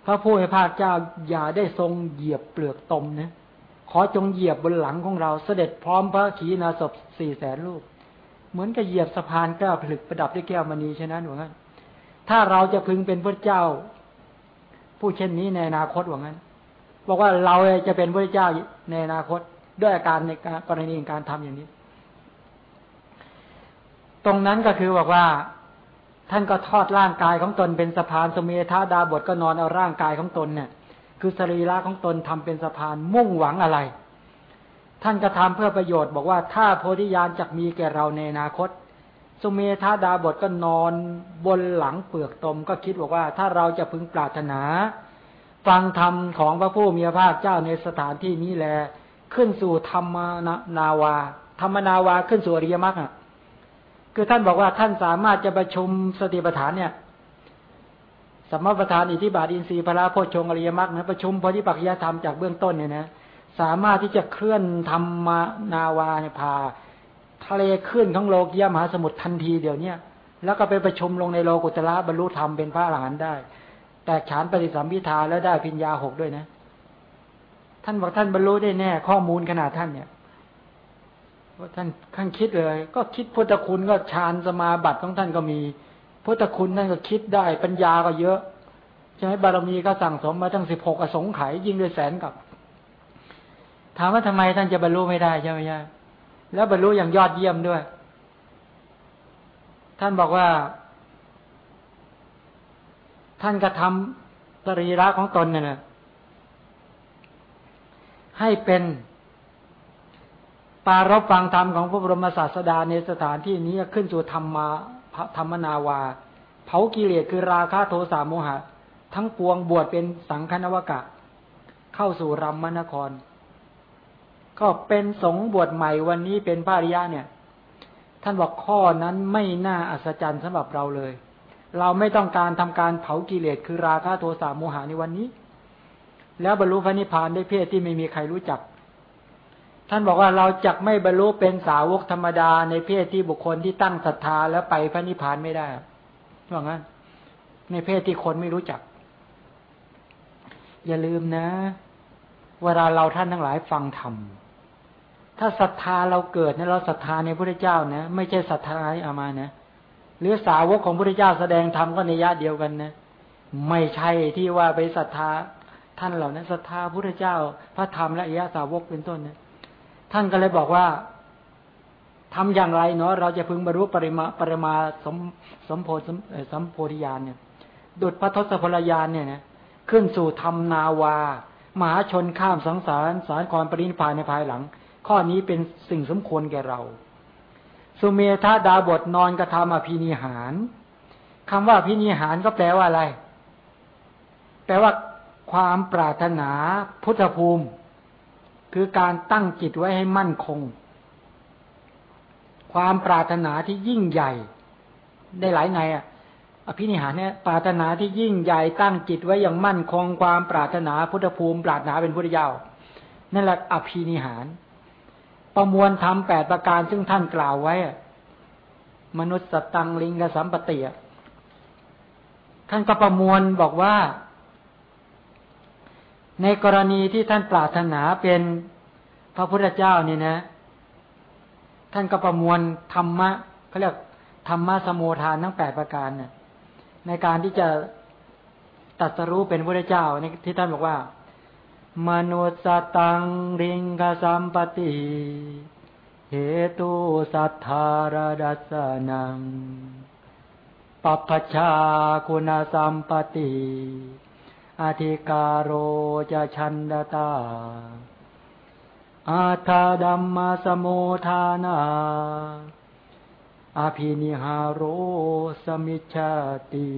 พระผู้ให้ภาคเจ้าอย่าได้ทรงเหยียบเปลือกตมนะขอจงเหยียบบนหลังของเราเสด็จพร้อมพระขีณาสพสี่แสนลูก เหมือนกับเหยียบสะพานแก้วผลึกประดับด้วยแก้วมณีฉะนั้นหรืองั้น ถ้าเราจะพึงเป็นพระเจ้า ผู้เช่นนี้ในอนาคตหว่างั้นบอกว่าเราจะเป็นพระเจ้าในอนาคตด้วยอาการในกรกรณีการทำอย่างนี้ ตรงนั้นก็คือบอกว่า ท่านก็ทอดร่างกายของตนเป็นสะพานสมีธาดาบทก็นอนเอาร่างกายของตนเนี่ย คือสรีระของตนทำเป็นสะพานมุ่งหวังอะไร ท่านกระทาเพื่อประโยชน์บอกว่าถ้าโพธิญาณจะมีแก่เราในอนาคต สุเมธาดาบทก็นอนบนหลังเปลือกตมก็คิดบอกว่า ถ้าเราจะพึงปรารถนา ฟังธรรมของพระผู้มีพระภาคเจ้าในสถานที่นี้แล ขึ้นสู่ธรรมนาวา ธรรมนาวาขึ้นสู่อริยมรรคคือท่านบอกว่าท่านสามารถจะประชุมสติปัฏฐานเนี่ยสมมติประธานอิทธิบาทอินทรีย์พระโพชงอริยมรรคนะประชุมพธิปัจจยธรรมจากเบื้องต้นเนี่ยนะ สามารถที่จะเคลื่อนธรรมนาวาเนี่ยพาทะเลขึ้นของโลกียมหาสมุทรทันทีเดี๋ยวเนี้ยแล้วก็ไปประชุมลงในโลกุตระบรรลุธรรมเป็นพระอรหันต์ได้ แต่ฉานปฏิสัมพิทาแล้วได้พิญญาหกด้วยนะ ท่านบอกท่านบรรลุได้แน่ ข้อมูลขนาดท่านเนี่ยว่าท่านขั้นคิดเลย ก็คิดพุทธคุณก็ฌานสมาบัติของท่านก็มีพุทธคุณนั่นก็คิดได้ ปัญญาก็เยอะใช่ไหมบารมีก็สั่งสมมาตั้งสิบหกอสงไขยยิ่งด้วยแสนกับ ถามว่าทำไมท่านจะบรรลุไม่ได้ใช่ไหมย่แล้วบรรลุอย่างยอดเยี่ยมด้วย ท่านบอกว่า ท่านกระทำสรีระของตนเนี่ยให้เป็นปารบฟังธรรมของพระบรมศาสดาในสถานที่นี้ขึ้นสู่ธรรมมาธรรมนาวา เผากิเลสคือราคะโทสะโมหะ ทั้งปวงบวชเป็นสังฆนวกะ เข้าสู่รัมมนคร ก็เป็นสงบวชใหม่วันนี้เป็นพระริยะเนี่ย ท่านบอกข้อนั้นไม่น่าอัศจรรย์สำหรับเราเลย เราไม่ต้องการทำการเผากิเลสคือราคะโทสะโมหะในวันนี้ แล้วบรรลุพระนิพพานได้เพศที่ไม่มีใครรู้จัก ท่านบอกว่าเราจะไม่บรรลุเป็นสาวกธรรมดาในเพศที่บุคคลที่ตั้งศรัทธาแล้วไปพระนิพพานไม่ได้ว่างั้น ในเพศที่คนไม่รู้จัก อย่าลืมนะ เวลาเราท่านทั้งหลายฟังธรรม ถ้าศรัทธาเราเกิดเนี่ยเราศรัทธาในพระเจ้านะ ไม่ใช่ศรัทธาที่อามานะหรือสาวกของพระเจ้าแสดงธรรมก็ในญาติเดียวกันนะ ไม่ใช่ที่ว่าไปศรัทธาท่านเหล่านั้นศรัทธาพระเจ้า พระธรรมและอิยาสาวกเป็นต้นนะท่านก็เลยบอกว่าทำอย่างไรเนาะเราจะพึงบรรลุปริมาปริมาสมสมโพสมสมโพธิญาณเนี่ย ดุดพระทศพลยานเนี่ยนะขึ้นสู่ธรรมนาวา มหาชนข้ามสังสารสารครปรินิพานในภายหลัง ข้อนี้เป็นสิ่งสมควรแก่เรา สุเมธาดาบทนอนกระทำอภินิหารคำว่าอภินิหารก็แปลว่าอะไร แปลว่าความปรารถนาพุทธภูมิ คือการตั้งจิตไว้ให้มั่นคง ความปรารถนาที่ยิ่งใหญ่ ได้หลายในอะอภินิหารเนี่ยปรารถนาที่ยิ่งใหญ่ตั้งจิตไว้อย่างมั่นคงความปรารถนาพุทธภูมิ ปรารถนาเป็นพุทธเจ้านั่นแหละอภินิหาร ประมวลทำแปดประการซึ่งท่านกล่าวไว้ มนุษย์สตังลิงกสัมปติท่านก็ประมวลบอกว่า ในกรณีที่ท่านปรารถนาเป็นพระพุทธเจ้านี่นะ ท่านก็ประมวลธรรมะเขาเรียกธรรมะสมุทานทั้งแปดประการเนี่ยในการที่จะตัดสรู้เป็นพระพุทธเจ้าในที่ท่านบอกว่า มนุษสตังริงกสัมปติเหตุสัทธารดัสนังปัปชาคุณสัมปติอธิการโรจะชันดตา อาทาดัมมาสมุทานาอาภินิหารโรสมิชาติ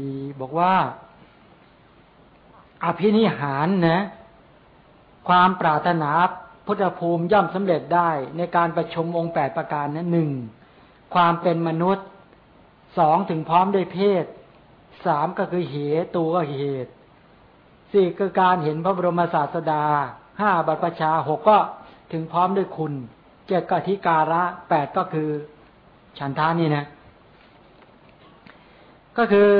บอกว่าอภินิหารนะ ความปรารถนาพุทธภูมิย่อมสำเร็จได้ในการประชุมองค์แปดประการนั้นหนึ่งความเป็นมนุษย์สองถึงพร้อมด้วยเพศสามก็คือเหตุตัวก็เหตุสี่คือการเห็นพระบรมศาสดาห้าบัพพชาหกก็ถึงพร้อมด้วยคุณเจ็ดก็ทิการะแปดก็คือฉันทานี่นะ ก็คือ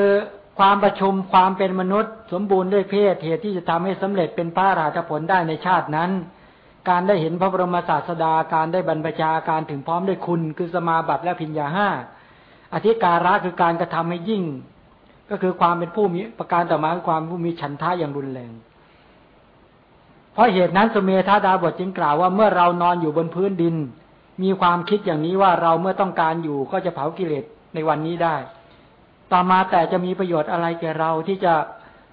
ความประชุมความเป็นมนุษย์ สมบูรณ์ด้วยเพศเหตุที่จะทำให้สำเร็จเป็นพระราชผลได้ในชาตินั้น การได้เห็นพระบรมศาสดาการได้บรรพชาการถึงพร้อมด้วยคุณ คือสมาบัติและพิญญาห้าอธิการะคือการกระทำให้ยิ่ง ก็คือความเป็นผู้มีประการต่อมาคือความผู้มีฉันทะอย่างรุนแรงเพราะเหตุนั้นสมเมธาดาบทจึงกล่าวว่าเมื่อเรานอนอยู่บนพื้นดิน มีความคิดอย่างนี้ว่าเราเมื่อต้องการอยู่ก็จะเผากิเลสในวันนี้ได้ ต่อมาแต่จะมีประโยชน์อะไรแก่เราที่จะ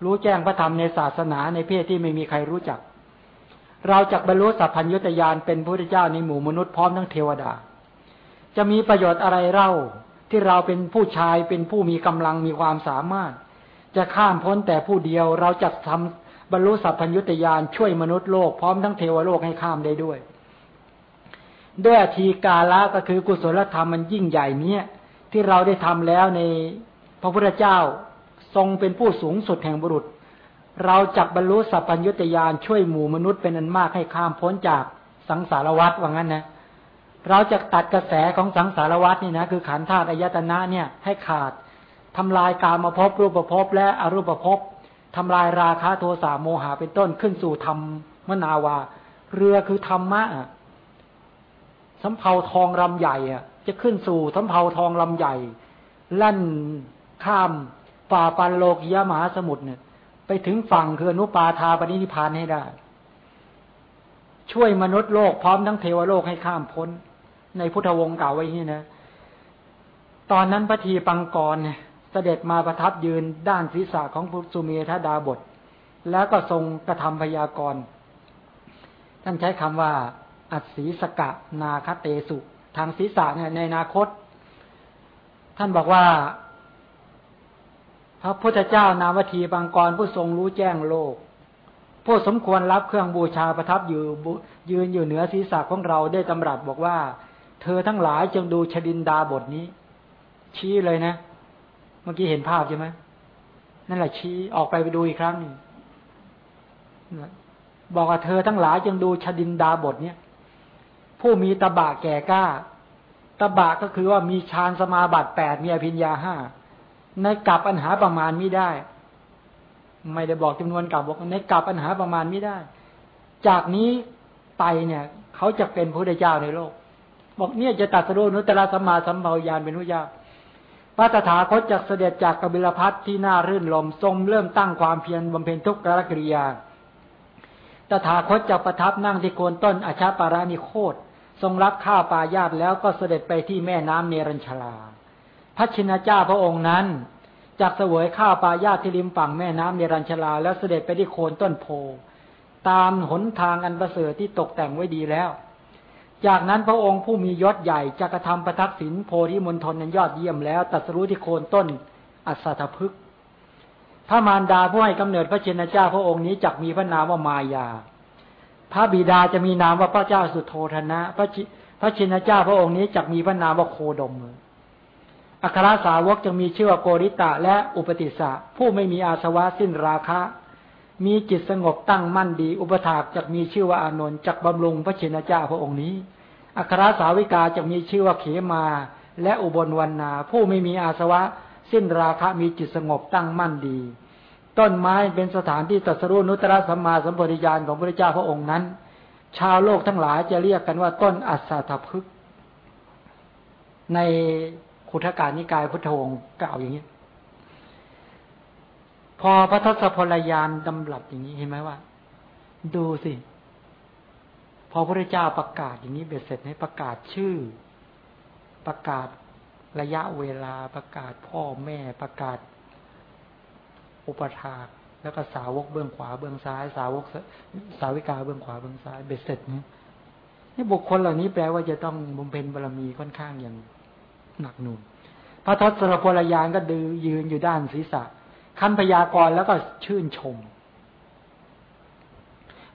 รู้แจ้งพระธรรมในศาสนาในเพศที่ไม่มีใครรู้จัก เราจะบรรลุสัพพัญญุตยานเป็นพระพุทธเจ้าในหมู่มนุษย์พร้อมทั้งเทวดา จะมีประโยชน์อะไรเล่าที่เราเป็นผู้ชายเป็นผู้มีกำลังมีความสามารถ จะข้ามพ้นแต่ผู้เดียว เราจะทำบรรลุสัพพัญญุตยานช่วยมนุษย์โลกพร้อมทั้งเทวโลกให้ข้ามได้ด้วย ด้วยอธีกาละก็คือกุศลธรรมมันยิ่งใหญ่เนี้ยที่เราได้ทำแล้วใน พระพุทธเจ้าทรงเป็นผู้สูงสุดแห่งบุรุษ เราจับบรรลุสัพพัญญุตยานช่วยหมู่มนุษย์เป็นอันมากให้ข้ามพ้นจากสังสารวัฏว่างั้นนะเราจะตัดกระแสของสังสารวัฏนี่นะคือขันธาตุอายตนะเนี่ยให้ขาดทำลายกามาพบรูปภพและอรูปภพทำลายราคะโทสะโมหะเป็นต้นขึ้นสู่ธรรมมนาวา เรือคือธรรมะสำเภาทองลำใหญ่อะจะขึ้นสู่สำเภาทองลำใหญ่ลั่น ข้ามฝ่าปันโลกิยมหาสมุทรเนี่ย ไปถึงฝั่งคืออนุปาทาปณิธิพานให้ได้ ช่วยมนุษย์โลกพร้อมทั้งเทวโลกให้ข้ามพ้น ในพุทธวงศ์เก่าไว้ที่นะ ตอนนั้นพระทีปังกรเนี่ยเสด็จมาประทับยืนด้านศีรษะของพุสุเมธาดาบท แล้วก็ทรงกระทำพยากรณ์ท่านใช้คำว่า อัศศีสกะนาคเตสุ ทางศีรษะเนี่ยในอนาคต ท่านบอกว่า พระพุทธเจ้านามวทีปังกรผู้ทรงรู้แจ้งโลก ผู้สมควรรับเครื่องบูชาประทับอยู่ยืนอยู่เหนือศีรษะของเราได้ตำรัสบอกว่า เธอทั้งหลายจงดูชดินดาบทนี้ ชี้เลยนะ เมื่อกี้เห็นภาพใช่ไหมนั่นแหละชี้ออกไปไปดูอีกครั้งหนึ่งบอกว่าเธอทั้งหลายจงดูชดินดาบทเนี้ยผู้มีตบะแก่กล้า ตบะก็คือว่ามีฌานสมาบัติแปดมีอภิญญาห้า ในกลับปัญหาประมาณไม่ได้ ไม่ได้บอกจำนวนกลับบอกในกลับปัญหาประมาณไม่ได้ จากนี้ไปเนี่ย เขาจะเป็นพระเจ้าในโลก บอกเนี่ยจะตัดสรุนุตตะสัมมาสัมภวยานเป็นผู้าพระตถาคตจากเสด็จจากกบิลพัทที่น่ารื่นลมทรงเริ่มตั้งความเพียรบำเพ็ญทุกขกิริยาตถาคตจากประทับนั่งที่โคนต้นอาชาปารานิโคตทรงรับข้าวปลายาตแล้วก็เสด็จไปที่แม่น้ำเนรัญชลา พระชินเจ้าพระองค์นั้นจากเสวยข้าวปลายาตที่ริมฝั่งแม่น้ำเนรัญชลา แล้วเสด็จไปที่โคนต้นโพ ตามหนทางอันประเสริฐที่ตกแต่งไว้ดีแล้ว จากนั้นพระองค์ผู้มียศใหญ่จะกระทำประทักษิณโพธิมณฑลนั้นยอดเยี่ยมแล้วตัดสรู้ที่โคนต้นอัศทพึกพระมารดาผู้ให้กำเนิดพระเชนเจ้าพระองค์นี้จักมีพระนามว่ามายา พระบิดาจะมีนามว่าพระเจ้าสุโธธนะ พระพระชินเจ้าพระองค์นี้จักมีพระนามว่าโคดม อัครสาวกจะมีชื่อว่าโกริตะและอุปติสะผู้ไม่มีอาสวะสิ้นราคะ มีจิตสงบตั้งมั่นดี อุปถากจะมีชื่อว่าอานนท์จักบำรุงพระชินเจ้าพระองค์นี้ อัครสาวิกาจะมีชื่อว่าเขมา และอุบลวันนา ผู้ไม่มีอาสวะ สิ้นราคะมีจิตสงบตั้งมั่นดี ต้นไม้เป็นสถานที่ตรัสรู้นุตตรสัมมาสัมปวิญาณของพระเจ้าพระองค์นั้น ชาวโลกทั้งหลายจะเรียกกันว่าต้นอัศทพึกใน ขุทการนิกายพุทธวงศ์กล่าวอย่างนี้พอพระทศพลยานดำรับอย่างนี้เห็นไหมว่า ดูสิ พอพระเจ้าประกาศอย่างนี้เบ็ดเสร็จให้ประกาศชื่อ ประกาศระยะเวลาประกาศพ่อแม่ประกาศ อุปถาแล้วก็สาวกเบื้องขวาเบื้องซ้าย สาวกสาวิกาเบื้องขวาเบื้องซ้ายเบ็ดเสร็จนี่นี่บุคคลเหล่านี้แปลว่าจะต้องบำเพ็ญบารมีค่อนข้างอย่าง หนักหนุนพระทศรพลยานก็ดือยืนอยู่ด้านศีรษะคำพยากรแล้วก็ชื่นชม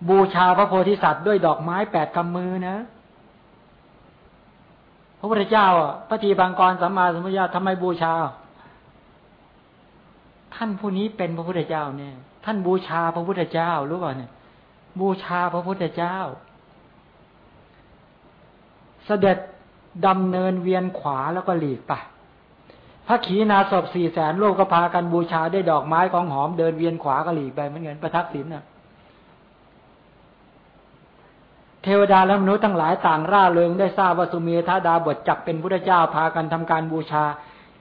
บูชาพระโพธิสัตว์ด้วยดอกไม้แปดกำมือนะ พระพุทธเจ้าอะพระทีบางกรสัมมาสัมพุทธเจ้าทำไมบูชา ท่านผู้นี้เป็นพระพุทธเจ้าเนี่ย ท่านบูชาพระพุทธเจ้ารู้ป่ะเนี่ย บูชาพระพุทธเจ้า เสด็จ ดำเนินเวียนขวาแล้วก็หลีกไปพระขีณาสพสี่แสนโลกก็พากันบูชาได้ดอกไม้ของหอมเดินเวียนขวาก็หลีกไปเหมือนกันประทักษิณน่ะเทวดาและมนุษย์ทั้งหลายต่างร่าเริงได้ทราบว่าสุเมธาดาบทจักเป็นพุทธเจ้าพากันทำการบูชา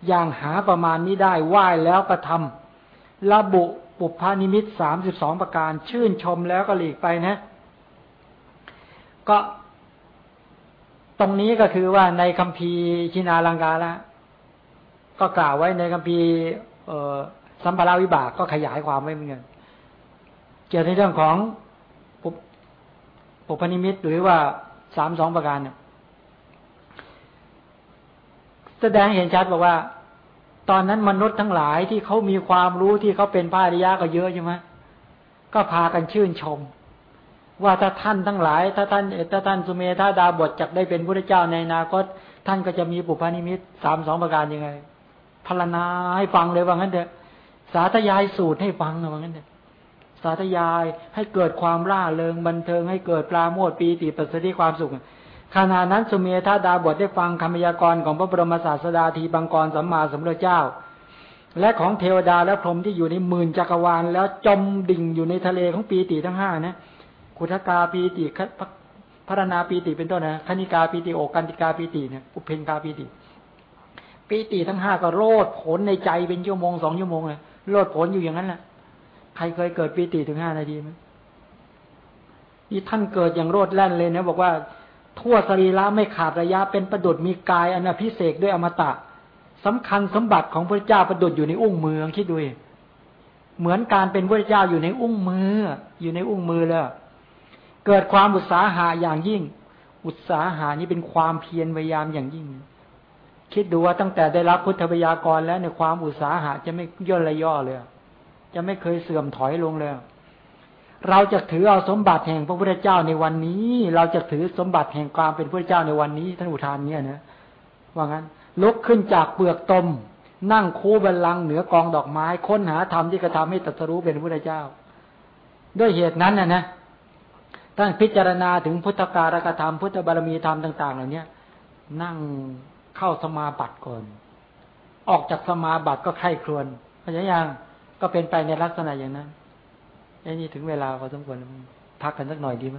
อย่างหาประมาณนี้ได้ไหว้แล้วก็ทำระบุปุพานิมิตสามสิบสองประการ ชื่นชมแล้วก็หลีกไปนะ ก็ ตรงนี้ก็คือว่าในคัมภีร์ชินาลังกาละก็กล่าวไว้ในคัมภีร์สัมภาระวิบากก็ขยายความไว้เหมือนกันเกี่ยวในเรื่องของปุพนิมิตหรือว่าสามสองประการเนี่ยแสดงเห็นชัดบอกว่า ตอนนั้นมนุษย์ทั้งหลายที่เขามีความรู้ที่เขาเป็นพระอริยะก็เยอะใช่ไหมก็พากันชื่นชม ว่าถ้าท่านทั้งหลาย ถ้าท่านถ้าท่านสุเมธาดาบทจักได้เป็นพระเจ้าในอนาคต ท่านก็จะมีปุพนิมิตสามสองประการยังไงพรรณนาให้ฟังเลยว่างั้นเถอะสาธยายสูตรให้ฟังว่างั้นเถอะสาธยายให้เกิดความร่าเริงบันเทิงให้เกิดปลาโมดปีติปัสสติความสุขขณะนั้นสุเมธาดาบทได้ฟังคำพยากรณ์ของพระบรมศาสดาทีบังกรสัมมาสัมพุทธเจ้า และของเทวดาและพรหมที่อยู่ในหมื่นจักรวาล แล้วจมดิ่งอยู่ในทะเลของปีติทั้งห้านะ คุทกาปีติพระนาปีติเป็นต้นนะคณิกาปีติโอกันติกาปีติเนี่ยอุเพนกาปีติ ปีติทั้งห้าก็โลดผลในใจเป็นชั่วโมงสองชั่วโมงเลยโลดผลอยู่อย่างนั้นแหละใครเคยเกิดปีติถึงห้านาทีไหมนี่ท่านเกิดอย่างโลดแล่นเลยนะบอกว่า ทั่วสรีระไม่ขาดระยะเป็นประดุดมีกายอนาพิเศษด้วยอมตะสำคัญสมบัติของพระเจ้าประดุดอยู่ในอุ้งมือคิดดูเหมือนการเป็นพระเจ้าอยู่ในอุ้งมือ อยู่ในอุ้งมือเลย เกิดความอุตสาหะอย่างยิ่ง อุตสาหานี้เป็นความเพียรพยายามอย่างยิ่ง คิดดูว่าตั้งแต่ได้รับพุทธพยากรแล้วในความอุตสาหะจะไม่ย่นระย่อเลย จะไม่เคยเสื่อมถอยลงเลย เราจะถือเอาสมบัติแห่งพระพุทธเจ้าในวันนี้ เราจะถือสมบัติแห่งความเป็นพระเจ้าในวันนี้ท่านอุทานเนี่ยนะ ว่างั้นลุกขึ้นจากเปลือกตม นั่งคูบัลลังเหนือกองดอกไม้ ค้นหาธรรมที่กระทำให้ตรัสรู้เป็นพระพุทธเจ้า ด้วยเหตุนั้นนะนะ ท่านพิจารณาถึงพุทธการกธรรมพุทธบารมีธรรมต่าง ๆ เหล่านี้นั่งเข้าสมาบัติก่อน ออกจากสมาบัติก็ไข้ครวนเพราะฉะนั้นก็เป็นไปในลักษณะอย่างนั้นไอ้นี่ถึงเวลาพอสมควรพักกันสักหน่อยดีไหม